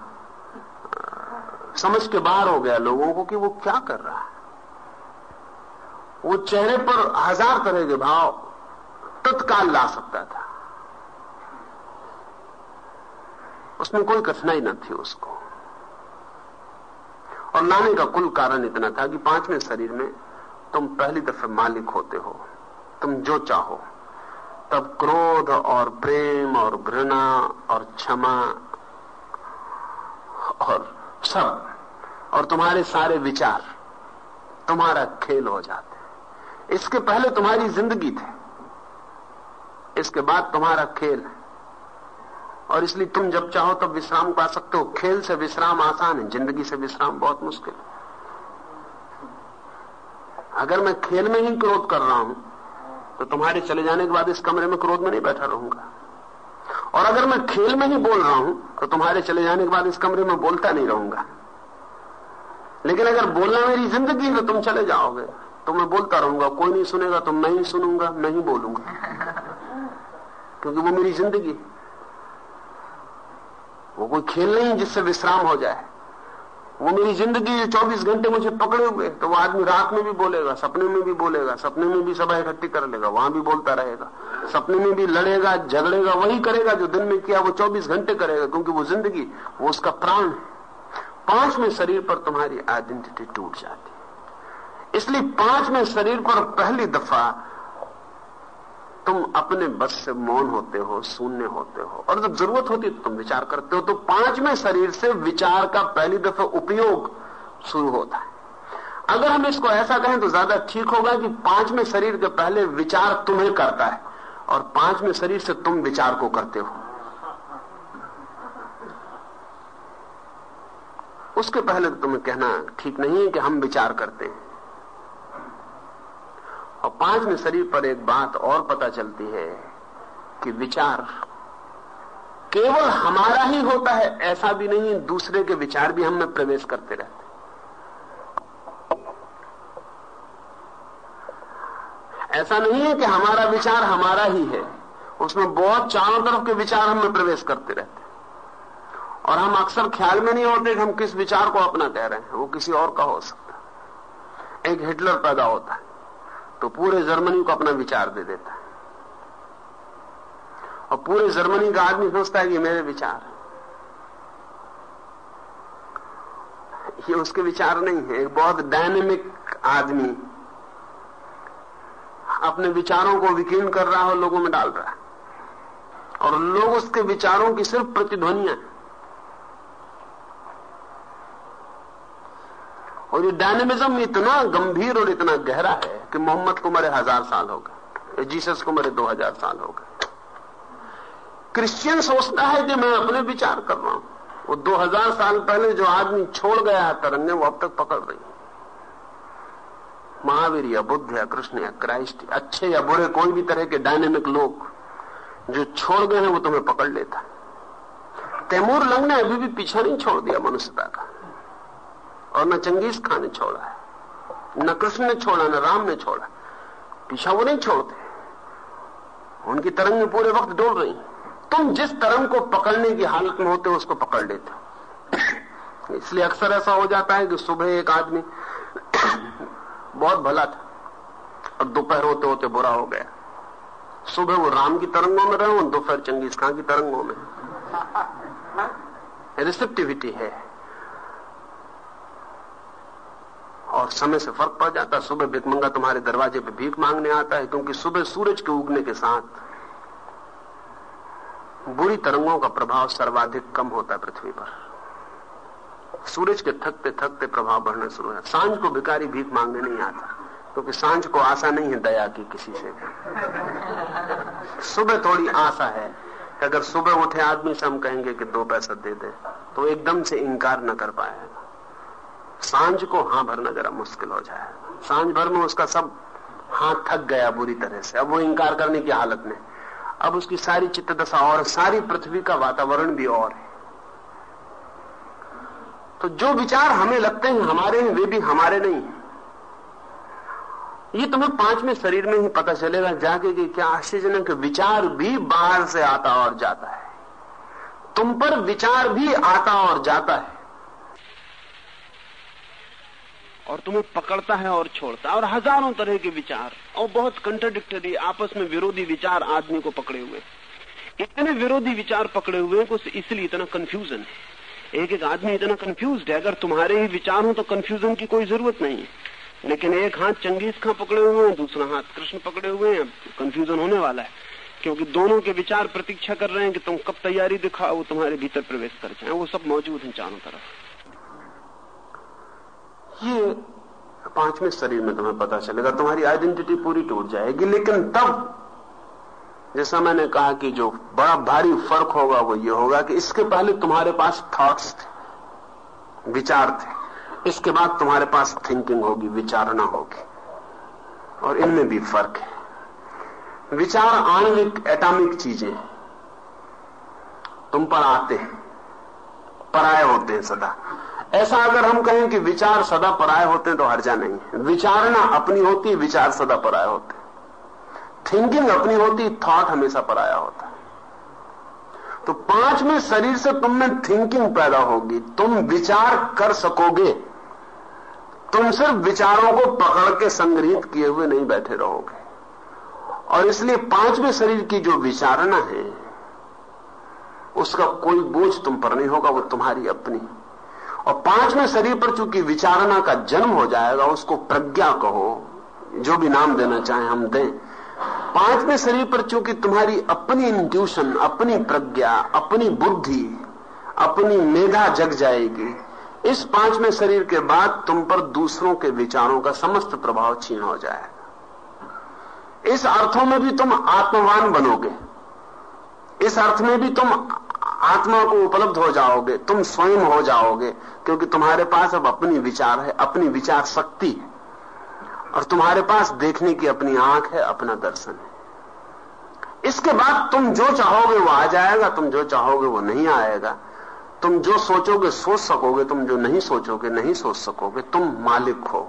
समझ के बाहर हो गया लोगों को कि वो क्या कर रहा है। वो चेहरे पर हज़ार तरह के भाव तत्काल ला सकता था। उसमें कोई कठिनाई न थी उसको। और लाने का कुल कारण इतना था कि पाँचवें शरीर में तुम पहली दफे मालिक होते हो, तुम जो चाहो, तब क्रोध और प्रेम और घृणा और क्षमा और सब और तुम्हारे सारे विचार तुम्हारा खेल हो जाते इसके पहले तुम्हारी ज़िंदगी थे। इसके बाद तुम्हारा खेल है। और इसलिए तुम जब चाहो तब विश्राम पा सकते हो। खेल से विश्राम आसान है, ज़िंदगी से विश्राम बहुत मुश्किल है। अगर मैं खेल में ही क्रोध कर रहा हूँ तो तुम्हारे चले जाने के बाद इस कमरे में क्रोध में नहीं बैठा रहूँगा। और अगर मैं खेल में ही बोल रहा हूँ तो तुम्हारे चले जाने के बाद इस कमरे में बोलता नहीं रहूँगा। लेकिन अगर बोलना मेरी ज़िंदगी है तो तुम चले जाओगे। तो मैं बोलता रहूँगा कोई नहीं सुनेगा तो मैं ही सुनूँगा मैं ही बोलूँगा। क्योंकि वो मेरी ज़िंदगी वो कोई खेल नहीं जिससे विश्राम हो जाए। वो मेरी ज़िंदगी जो 24 घंटे मुझे पकड़े हुए तो वो आदमी रात में भी बोलेगा, सपने में भी बोलेगा, सपने में भी सभा इकट्ठी कर लेगा, वहाँ भी बोलता रहेगा। सपने में भी लड़ेगा, झगड़ेगा, वही करेगा जो दिन में किया, वो 24 घंटे करेगा, क्योंकि वो ज़िंदगी, वो उसका प्राण है। पाँचवें शरीर पर तुम्हारी आइडेंटिटी टूट जाती है। इसलिए पाँचवें शरीर पर पहली दफ़ा तुम अपने बस से मौन होते हो, शून्य होते हो। और जब ज़रूरत होती है तो तुम विचार करते हो। तो पाँचवें शरीर से विचार का पहली दफ़ा उपयोग शुरू होता है। अगर हम इसको ऐसा कहें तो ज़्यादा ठीक होगा कि पाँचवें शरीर के पहले विचार तुम्हें करता है और पाँचवें शरीर से तुम विचार को करते हो। उसके पहले तो तुम्हें कहना ठीक नहीं है कि हम विचार करते हैं। और पाँचवें शरीर पर एक बात और पता चलती है कि विचार केवल हमारा ही होता है, ऐसा भी नहीं, दूसरे के विचार भी हम में प्रवेश करते रहते ऐसा नहीं है कि हमारा विचार हमारा ही है, उसमें बहुत चारों तरफ़ के विचार हम प्रवेश करते रहते और हम अक्सर ख्याल में नहीं होते कि हम किस विचार को अपना कह रहे हैं, वो किसी और का हो सकता है। एक हिटलर पैदा होता है। तो पूरे जर्मनी को अपना विचार दे देता है। और पूरे जर्मनी का आदमी सोचता है कि मेरे विचार ये उसके विचार नहीं है। एक बहुत डायनेमिक आदमी अपने विचारों को विकीर्ण कर रहा है और लोगों में डाल रहा है। और लोग उसके विचारों की सिर्फ़ प्रतिध्वनियाँ और ये डायनेमिज्म इतना गंभीर और इतना गहरा है कि मोहम्मद को मरे हज़ार साल हो गए, जीसस को मरे दो हज़ार साल हो गए। क्रिश्चियन सोचता है कि मैं अपने विचार कर रहा हूँ। वो दो हज़ार साल पहले जो आदमी छोड़ गया है तरंगे वो अब तक पकड़ रही महावीर या बुद्ध या कृष्ण या क्राइस्ट, अच्छे या बुरे, कोई भी तरह के डायनेमिक लोग जो छोड़ गए हैं, वो तुम्हें पकड़ लेता तैमूर लंग ने अभी भी पीछा नहीं छोड़ दिया मनुष्यता का। और न चंगेज खान ने छोड़ा है न कृष्ण ने छोड़ा न राम ने छोड़ा। पीछा वो नहीं छोड़ते। उनकी तरंग पूरे वक्त डोल रही। तुम जिस तरंग को पकड़ने की हालत में होते हो उसको पकड़ लेते हो। इसलिए अक्सर ऐसा हो जाता है कि सुबह एक आदमी बहुत भला था और दोपहर होते होते बुरा हो गया। सुबह वो राम की तरंगों में रहे और दोपहर चंगेज खान की तरंगों में। रिसेप्टिविटी है। और समय से फ़र्क पड़ जाता है। सुबह भिकमंगा तुम्हारे दरवाजे पे भीख मांगने आता है, क्योंकि सुबह सूरज के उगने के साथ बुरी तरंगों का प्रभाव सर्वाधिक कम होता है पृथ्वी पर। सूरज के थकते थकते प्रभाव बढ़ना शुरू है साँझ को भिकारी भीख मांगने नहीं आता, क्योंकि साँझ को आशा नहीं है दया की किसी से सुबह थोड़ी आशा है अगर सुबह उठे आदमी से हम कहेंगे कि दो पैसा दे दे तो एकदम से इंकार न कर पाएगा साँझ को हाँ भरना जरा मुश्किल हो जाए। साँझ भर में उसका सब हाथ थक गया बुरी तरह से। अब वो इंकार करने की हालत में। अब उसकी सारी चित्त दशा और सारी पृथ्वी का वातावरण भी और है। तो जो विचार हमें लगते हैं, हमारे हैं, वे भी हमारे नहीं है। ये तुम्हें पाँचवें शरीर में ही पता चलेगा जाके कि क्या आश्चर्यजनक विचार भी बाहर से आता और जाता है। तुम पर विचार भी आता और जाता है। और तुम्हें पकड़ता है और छोड़ता है। और हज़ारों तरह के विचार और बहुत कंट्राडिक्टरी आपस में विरोधी विचार आदमी को पकड़े हुए। इतने विरोधी विचार पकड़े हुए हैं इसलिए इतना कंफ्यूजन है। एक एक आदमी इतना कंफ्यूज है। अगर तुम्हारे ही विचार हो तो कंफ्यूजन की कोई ज़रूरत नहीं है। लेकिन एक हाथ चंगेज खां पकड़े हुए हैं, दूसरा हाथ कृष्ण पकड़े हुए हैं। कंफ्यूजन होने वाला है। क्योंकि दोनों के विचार प्रतीक्षा कर रहे हैं कि तुम कब तैयारी दिखाओ, वो तुम्हारे भीतर प्रवेश कर जाए। वो सब मौजूद हैं चारों तरफ़। ये पाँचवें शरीर में तुम्हें पता चलेगा, तुम्हारी आइडेंटिटी पूरी टूट जाएगी, लेकिन तब, जैसा मैंने कहा कि जो बड़ा भारी फ़र्क होगा, वो ये होगा कि इसके पहले तुम्हारे पास थॉट्स थे, विचार थे। इसके बाद तुम्हारे पास थिंकिंग होगी विचारना होगी, और इनमें भी फ़र्क है। विचार आणविक एटॉमिक चीज़ें, तुम पर आते हैं, पराये होते हैं सदा। ऐसा अगर हम कहें कि विचार सदा पराये होते हैं तो हर्जा नहीं। है विचारना अपनी होती, विचार सदा पराये होते थिंकिंग अपनी होती थॉट हमेशा पराया होता है। तो पाँचवें शरीर से तुम में थिंकिंग पैदा होगी। तुम विचार कर सकोगे। तुम सिर्फ़ विचारों को पकड़ के संग्रहित किए हुए नहीं बैठे रहोगे। और इसलिए पाँचवें शरीर की जो विचारणा है, उसका कोई बोझ तुम पर नहीं होगा, वो तुम्हारी अपनी। और पाँचवें शरीर पर चूँकि विचारणा का जन्म हो जाएगा, उसको प्रज्ञा कहो, जो भी नाम देना चाहे हम दें। पाँचवें शरीर पर चूँकि तुम्हारी अपनी इंट्यूशन अपनी प्रज्ञा, अपनी बुद्धि, अपनी मेधा जग जाएगी, इस पाँचवें शरीर के बाद तुम पर दूसरों के विचारों का समस्त प्रभाव छीन हो जाएगा। इस अर्थों में भी तुम आत्मवान बनोगे। इस अर्थ में भी तुम आत्मा को उपलब्ध हो जाओगे, तुम स्वयं हो जाओगे, क्योंकि तुम्हारे पास अब अपनी विचार है, अपनी विचार शक्ति है। और तुम्हारे पास देखने की अपनी आँख है, अपना दर्शन है। इसके बाद तुम जो चाहोगे वो आ जाएगा, तुम जो चाहोगे वो नहीं आएगा। तुम जो सोचोगे, सोच सकोगे, तुम जो नहीं सोचोगे, नहीं सोच सकोगे, तुम मालिक हो।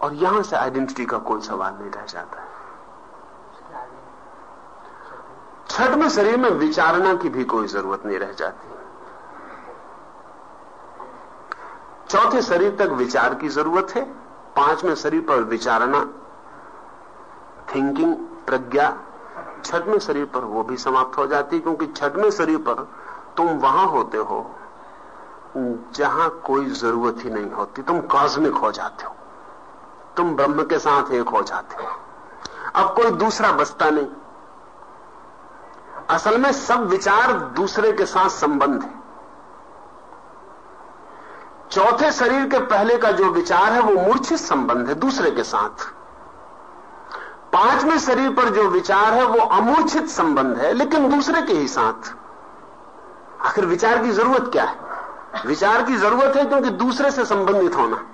और यहाँ से आइडेंटिटी का कोई सवाल नहीं रह जाता। है छठ में शरीर में विचारना की भी कोई ज़रूरत नहीं रह जाती। चौथे शरीर तक विचार की ज़रूरत है। पाँचवें शरीर पर विचारना थिंकिंग प्रज्ञा, छठवें शरीर पर वो भी समाप्त हो जाती है, क्योंकि छठवें शरीर पर तुम वहाँ होते हो, जहाँ कोई ज़रूरत ही नहीं होती। तुम कॉस्मिक हो जाते हो। तुम ब्रह्म के साथ एक हो जाते हो। अब कोई दूसरा बसता नहीं। असल में सब विचार दूसरे के साथ संबंध है। चौथे शरीर के पहले का जो विचार है, वो मूर्छित संबंध है दूसरे के साथ। पाँचवें शरीर पर जो विचार है, वो अमूर्छित संबंध है, लेकिन दूसरे के ही साथ। आखिर विचार की ज़रूरत क्या है? विचार की ज़रूरत है क्योंकि दूसरे से संबंधित होना।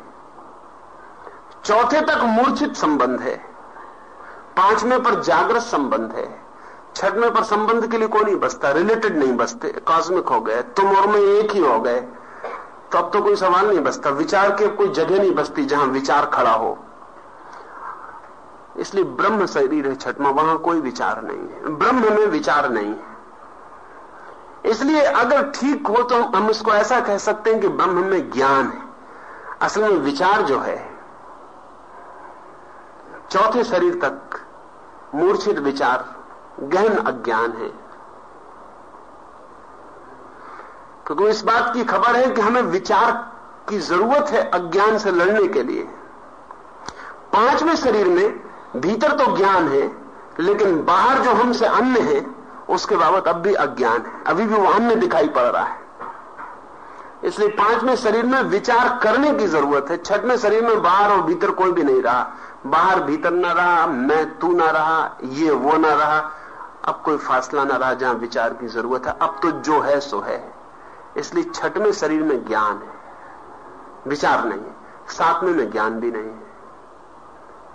चौथे तक मूर्छित संबंध है। पाँचवें पर जागृत संबंध है। छठवें पर संबंध के लिए कोई नहीं बसता रिलेटेड नहीं बसते कॉस्मिक हो गए, तुम और मैं एक ही हो गए तो अब तो कोई सवाल नहीं बसता। विचार के कोई जगह नहीं बसती जहाँ विचार खड़ा हो। इसलिए ब्रह्म शरीर है छठवा वहाँ कोई विचार नहीं है। ब्रह्म में विचार नहीं है। इसलिए अगर ठीक हो तो हम इसको ऐसा कह सकते हैं कि ब्रह्म में ज्ञान है। असल में विचार जो है, चौथे शरीर तक मूर्छित विचार गहन अज्ञान है। क्योंकि इस बात की खबर है कि हमें विचार की ज़रूरत है अज्ञान से लड़ने के लिए। पाँचवें शरीर में भीतर तो ज्ञान है, लेकिन बाहर जो हमसे अन्य है, उसके बाबत अब भी अज्ञान है। अभी भी वो अन्य दिखाई पड़ रहा है। इसलिए पाँचवें शरीर में विचार करने की ज़रूरत है। छठवें शरीर में बाहर और भीतर कोई भी नहीं रहा। बाहर भीतर ना रहा, मैं तू ना रहा, ये वो ना रहा। अब कोई फासला ना रहा जहाँ विचार की ज़रूरत है। अब तो जो है, सो है। इसलिए छठवें शरीर में ज्ञान है। विचार नहीं है। सातवें में ज्ञान भी नहीं है।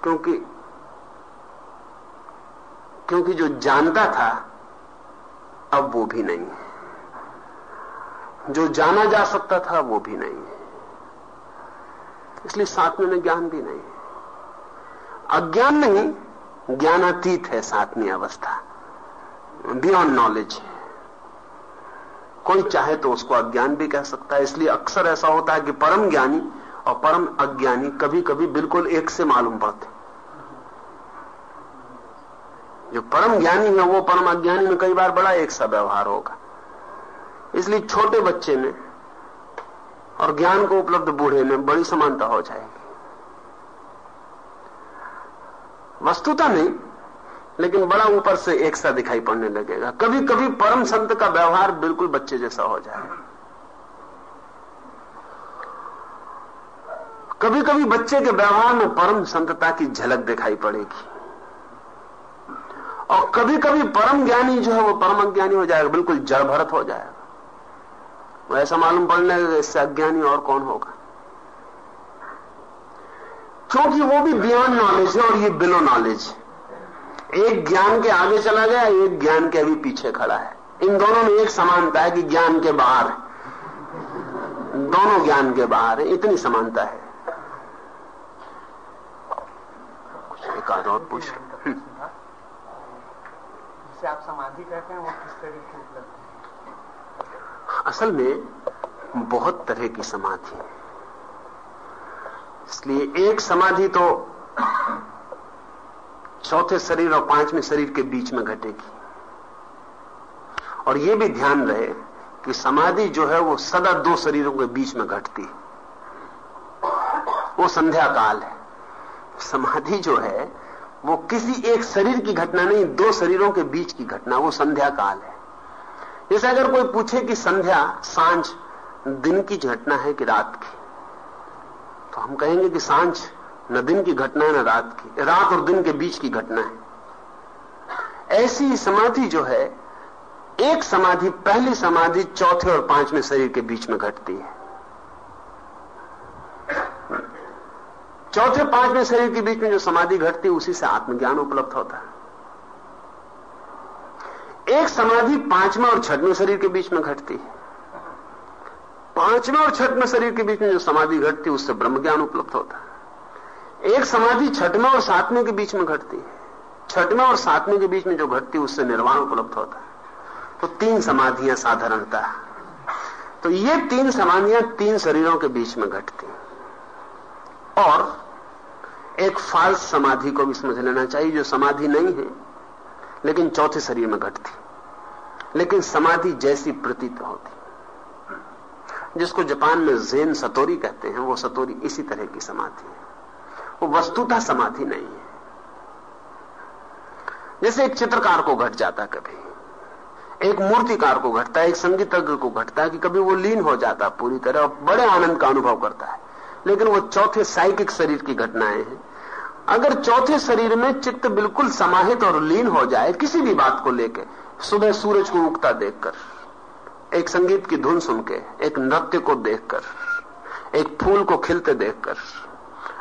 क्योंकि क्योंकि जो जानता था, अब वो भी नहीं है। जो जाना जा सकता था, वो भी नहीं है। इसलिए सातवें में ज्ञान भी नहीं है। अज्ञान नहीं, ज्ञानातीत है सातवीं अवस्था। बियॉन्ड नॉलेज है। कोई चाहे तो उसको अज्ञान भी कह सकता है। इसलिए अक्सर ऐसा होता है कि परम ज्ञानी और परम अज्ञानी कभी कभी बिल्कुल एक से मालूम पड़ते जो परम ज्ञानी है, वो परम अज्ञानी में कई बार बड़ा एक सा व्यवहार होगा। इसलिए छोटे बच्चे में और ज्ञान को उपलब्ध बूढ़े में बड़ी समानता हो जाएगी। वस्तुता नहीं लेकिन बड़ा ऊपर से एक सा दिखाई पड़ने लगेगा। कभी कभी परम संत का व्यवहार बिल्कुल बच्चे जैसा हो जाएगा कभी कभी बच्चे के व्यवहार में परम संतता की झलक दिखाई पड़ेगी। और कभी कभी परम ज्ञानी जो है वो परम अज्ञानी हो जाएगा, बिल्कुल जड़ भरत हो जाएगा। वो ऐसा मालूम पड़ने लगेगा इससे अज्ञानी और कौन होगा? क्योंकि वो भी बियॉन्ड नॉलेज है और ये बिलो नॉलेज एक ज्ञान के आगे चला गया एक ज्ञान के अभी पीछे खड़ा है। इन दोनों में एक समानता है कि ज्ञान के बाहर दोनों ज्ञान के बाहर है इतनी समानता है। एक आध और पूछ जिसे आप समाधि कहते हैं वो किस तरह की उपलब्ध असल में बहुत तरह की समाधि है। इसलिए एक समाधि तो चौथे शरीर और पाँचवें शरीर के बीच में घटेगी। और यह भी ध्यान रहे कि समाधि जो है वो सदा दो शरीरों के बीच में घटती वो संध्या काल है। समाधि जो है, वो किसी एक शरीर की घटना नहीं, दो शरीरों के बीच की घटना, वो संध्या काल है। जैसे अगर कोई पूछे कि संध्या साँझ दिन की घटना है कि रात की तो हम कहेंगे कि साँझ न दिन की घटना है न रात की। रात और दिन के बीच की घटना है। ऐसी समाधि जो है, एक समाधि, पहली समाधि चौथे और पाँचवें शरीर के बीच में घटती है। चौथे, पाँचवें शरीर के बीच में जो समाधि घटती है, उसी से आत्मज्ञान उपलब्ध होता है। एक समाधि पांचवा और छठवें शरीर के बीच में घटती है। पाँचवें और छठवें शरीर के बीच में जो समाधि घटती है, उससे ब्रह्म ज्ञान उपलब्ध होता है। एक समाधि छठवें और सातवें के बीच में घटती है। छठवें और सातवें के बीच में जो घटती है, उससे निर्वाण उपलब्ध होता है। तो तीन समाधियाँ साधारणता। तो ये तीन समाधियाँ तीन शरीरों के बीच में घटती और एक फाल्स समाधि को भी समझ लेना चाहिए, जो समाधि नहीं है, लेकिन चौथे शरीर में घटती लेकिन समाधि जैसी प्रतीत होती जिसको जापान में जेन सतोरी कहते हैं, वो सतोरी इसी तरह की समाधि है। वो वस्तुतः समाधि नहीं है। जैसे एक चित्रकार को घट जाता कभी, एक मूर्तिकार को घटता है एक संगीतज्ञ को घटता है कि कभी वो लीन हो जाता पूरी तरह और बड़े आनंद का अनुभव करता है। लेकिन वो चौथे साइकिक शरीर की घटनाएँ हैं। अगर चौथे शरीर में चित्त बिल्कुल समाहित और लीन हो जाए, किसी भी बात को लेकर सुबह सूरज को उगता देखकर, एक संगीत की धुन सुन के एक नृत्य को देखकर, एक फूल को खिलते देखकर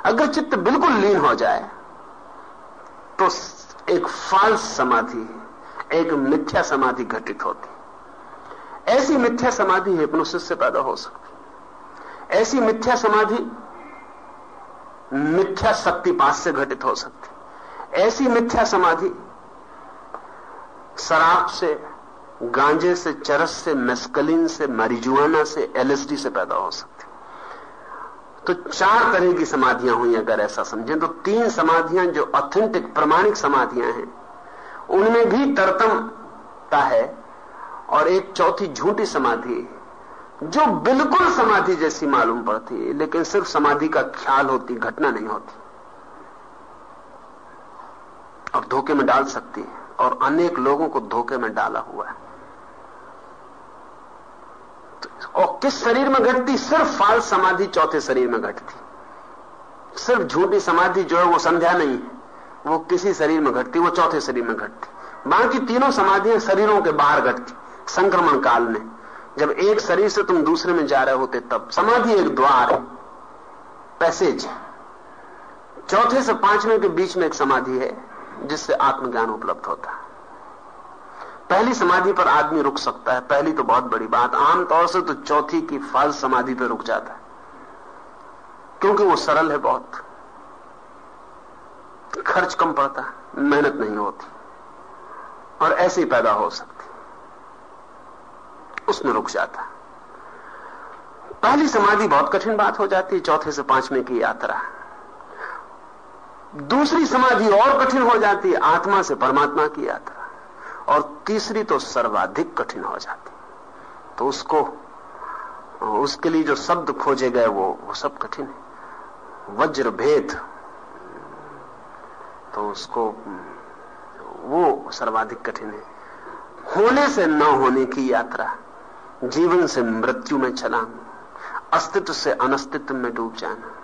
अगर चित्त बिल्कुल लीन हो जाए तो एक फाल्स समाधि, एक मिथ्या समाधि घटित होती। ऐसी मिथ्या समाधि हिप्नोसिस से पैदा हो सकती ऐसी मिथ्या समाधि मिथ्या शक्तिपात से घटित हो सकती ऐसी मिथ्या समाधि शराब से, गांजे से, चरस से मेस्कलिन से मरिजुआना से एलएसडी से पैदा हो सकती तो चार तरह की समाधियाँ हुई अगर ऐसा समझें तो तीन समाधियाँ जो ऑथेंटिक प्रमाणिक समाधियाँ हैं, उनमें भी तरतमता है और एक चौथी झूठी समाधि जो बिल्कुल समाधि जैसी मालूम पड़ती है, लेकिन सिर्फ़ समाधि का ख्याल होती, घटना नहीं होती। और धोखे में डाल सकती है, और अनेक लोगों को धोखे में डाला हुआ है। और किस शरीर में घटती? सिर्फ़ फाल समाधि चौथे शरीर में घटती। सिर्फ़ झूठी समाधि जो है वो संध्या नहीं वो किसी शरीर में घटती, वो चौथे शरीर में घटती। बाकी तीनों समाधियाँ शरीरों के बाहर घटती, संक्रमण काल में। जब एक शरीर से तुम दूसरे में जा रहे होते तब। समाधि एक द्वार है पैसेज। चौथे से पाँचवें के बीच में एक समाधि है, जिससे आत्मज्ञान उपलब्ध होता है। पहली समाधि पर आदमी रुक सकता है, पहली तो बहुत बड़ी बात। आमतौर से तो चौथी की फल समाधि पर रुक जाता है, क्योंकि वो सरल है बहुत। खर्च कम पड़ता है, मेहनत नहीं होती, और ऐसे ही पैदा हो सकती उसमें रुक जाता पहली समाधि बहुत कठिन बात हो जाती है, चौथे से पाँचवें की यात्रा। दूसरी समाधि और कठिन हो जाती है, आत्मा से परमात्मा की यात्रा। और तीसरी तो सर्वाधिक कठिन हो जाती। तो उसको, उसके लिए जो शब्द खोजे गए, वो वो सब कठिन है। वज्र भेद तो उसको, वो सर्वाधिक कठिन है। होने से न होने की यात्रा, जीवन से मृत्यु में चलाना, अस्तित्व से अनस्तित्व में डूब जाना।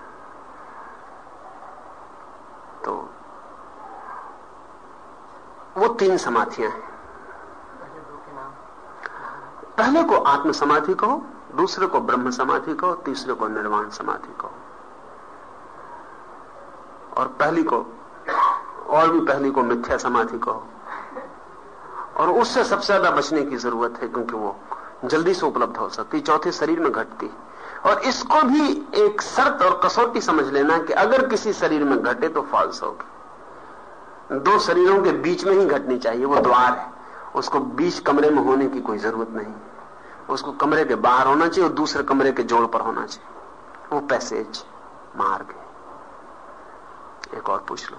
तो वो तीन समाधियाँ हैं। पहले को आत्म समाधि कहो, दूसरे को ब्रह्म समाधि कहो, तीसरे को निर्वाण समाधि कहो। और पहली को, और भी पहली को मिथ्या समाधि कहो। और उससे सबसे ज़्यादा बचने की ज़रूरत है, क्योंकि वो जल्दी से उपलब्ध हो सकती, चौथे शरीर में घटती। और इसको भी एक शर्त और कसौटी समझ लेना कि अगर किसी शरीर में घटे तो फॉल्स होगी। दो शरीरों के बीच में ही घटनी चाहिए, वो द्वार है। उसको बीच कमरे में होने की कोई ज़रूरत नहीं। उसको कमरे के बाहर होना चाहिए और दूसरे कमरे के जोड़ पर होना चाहिए। वो पैसेज, मार्ग है। एक और पूछ लो।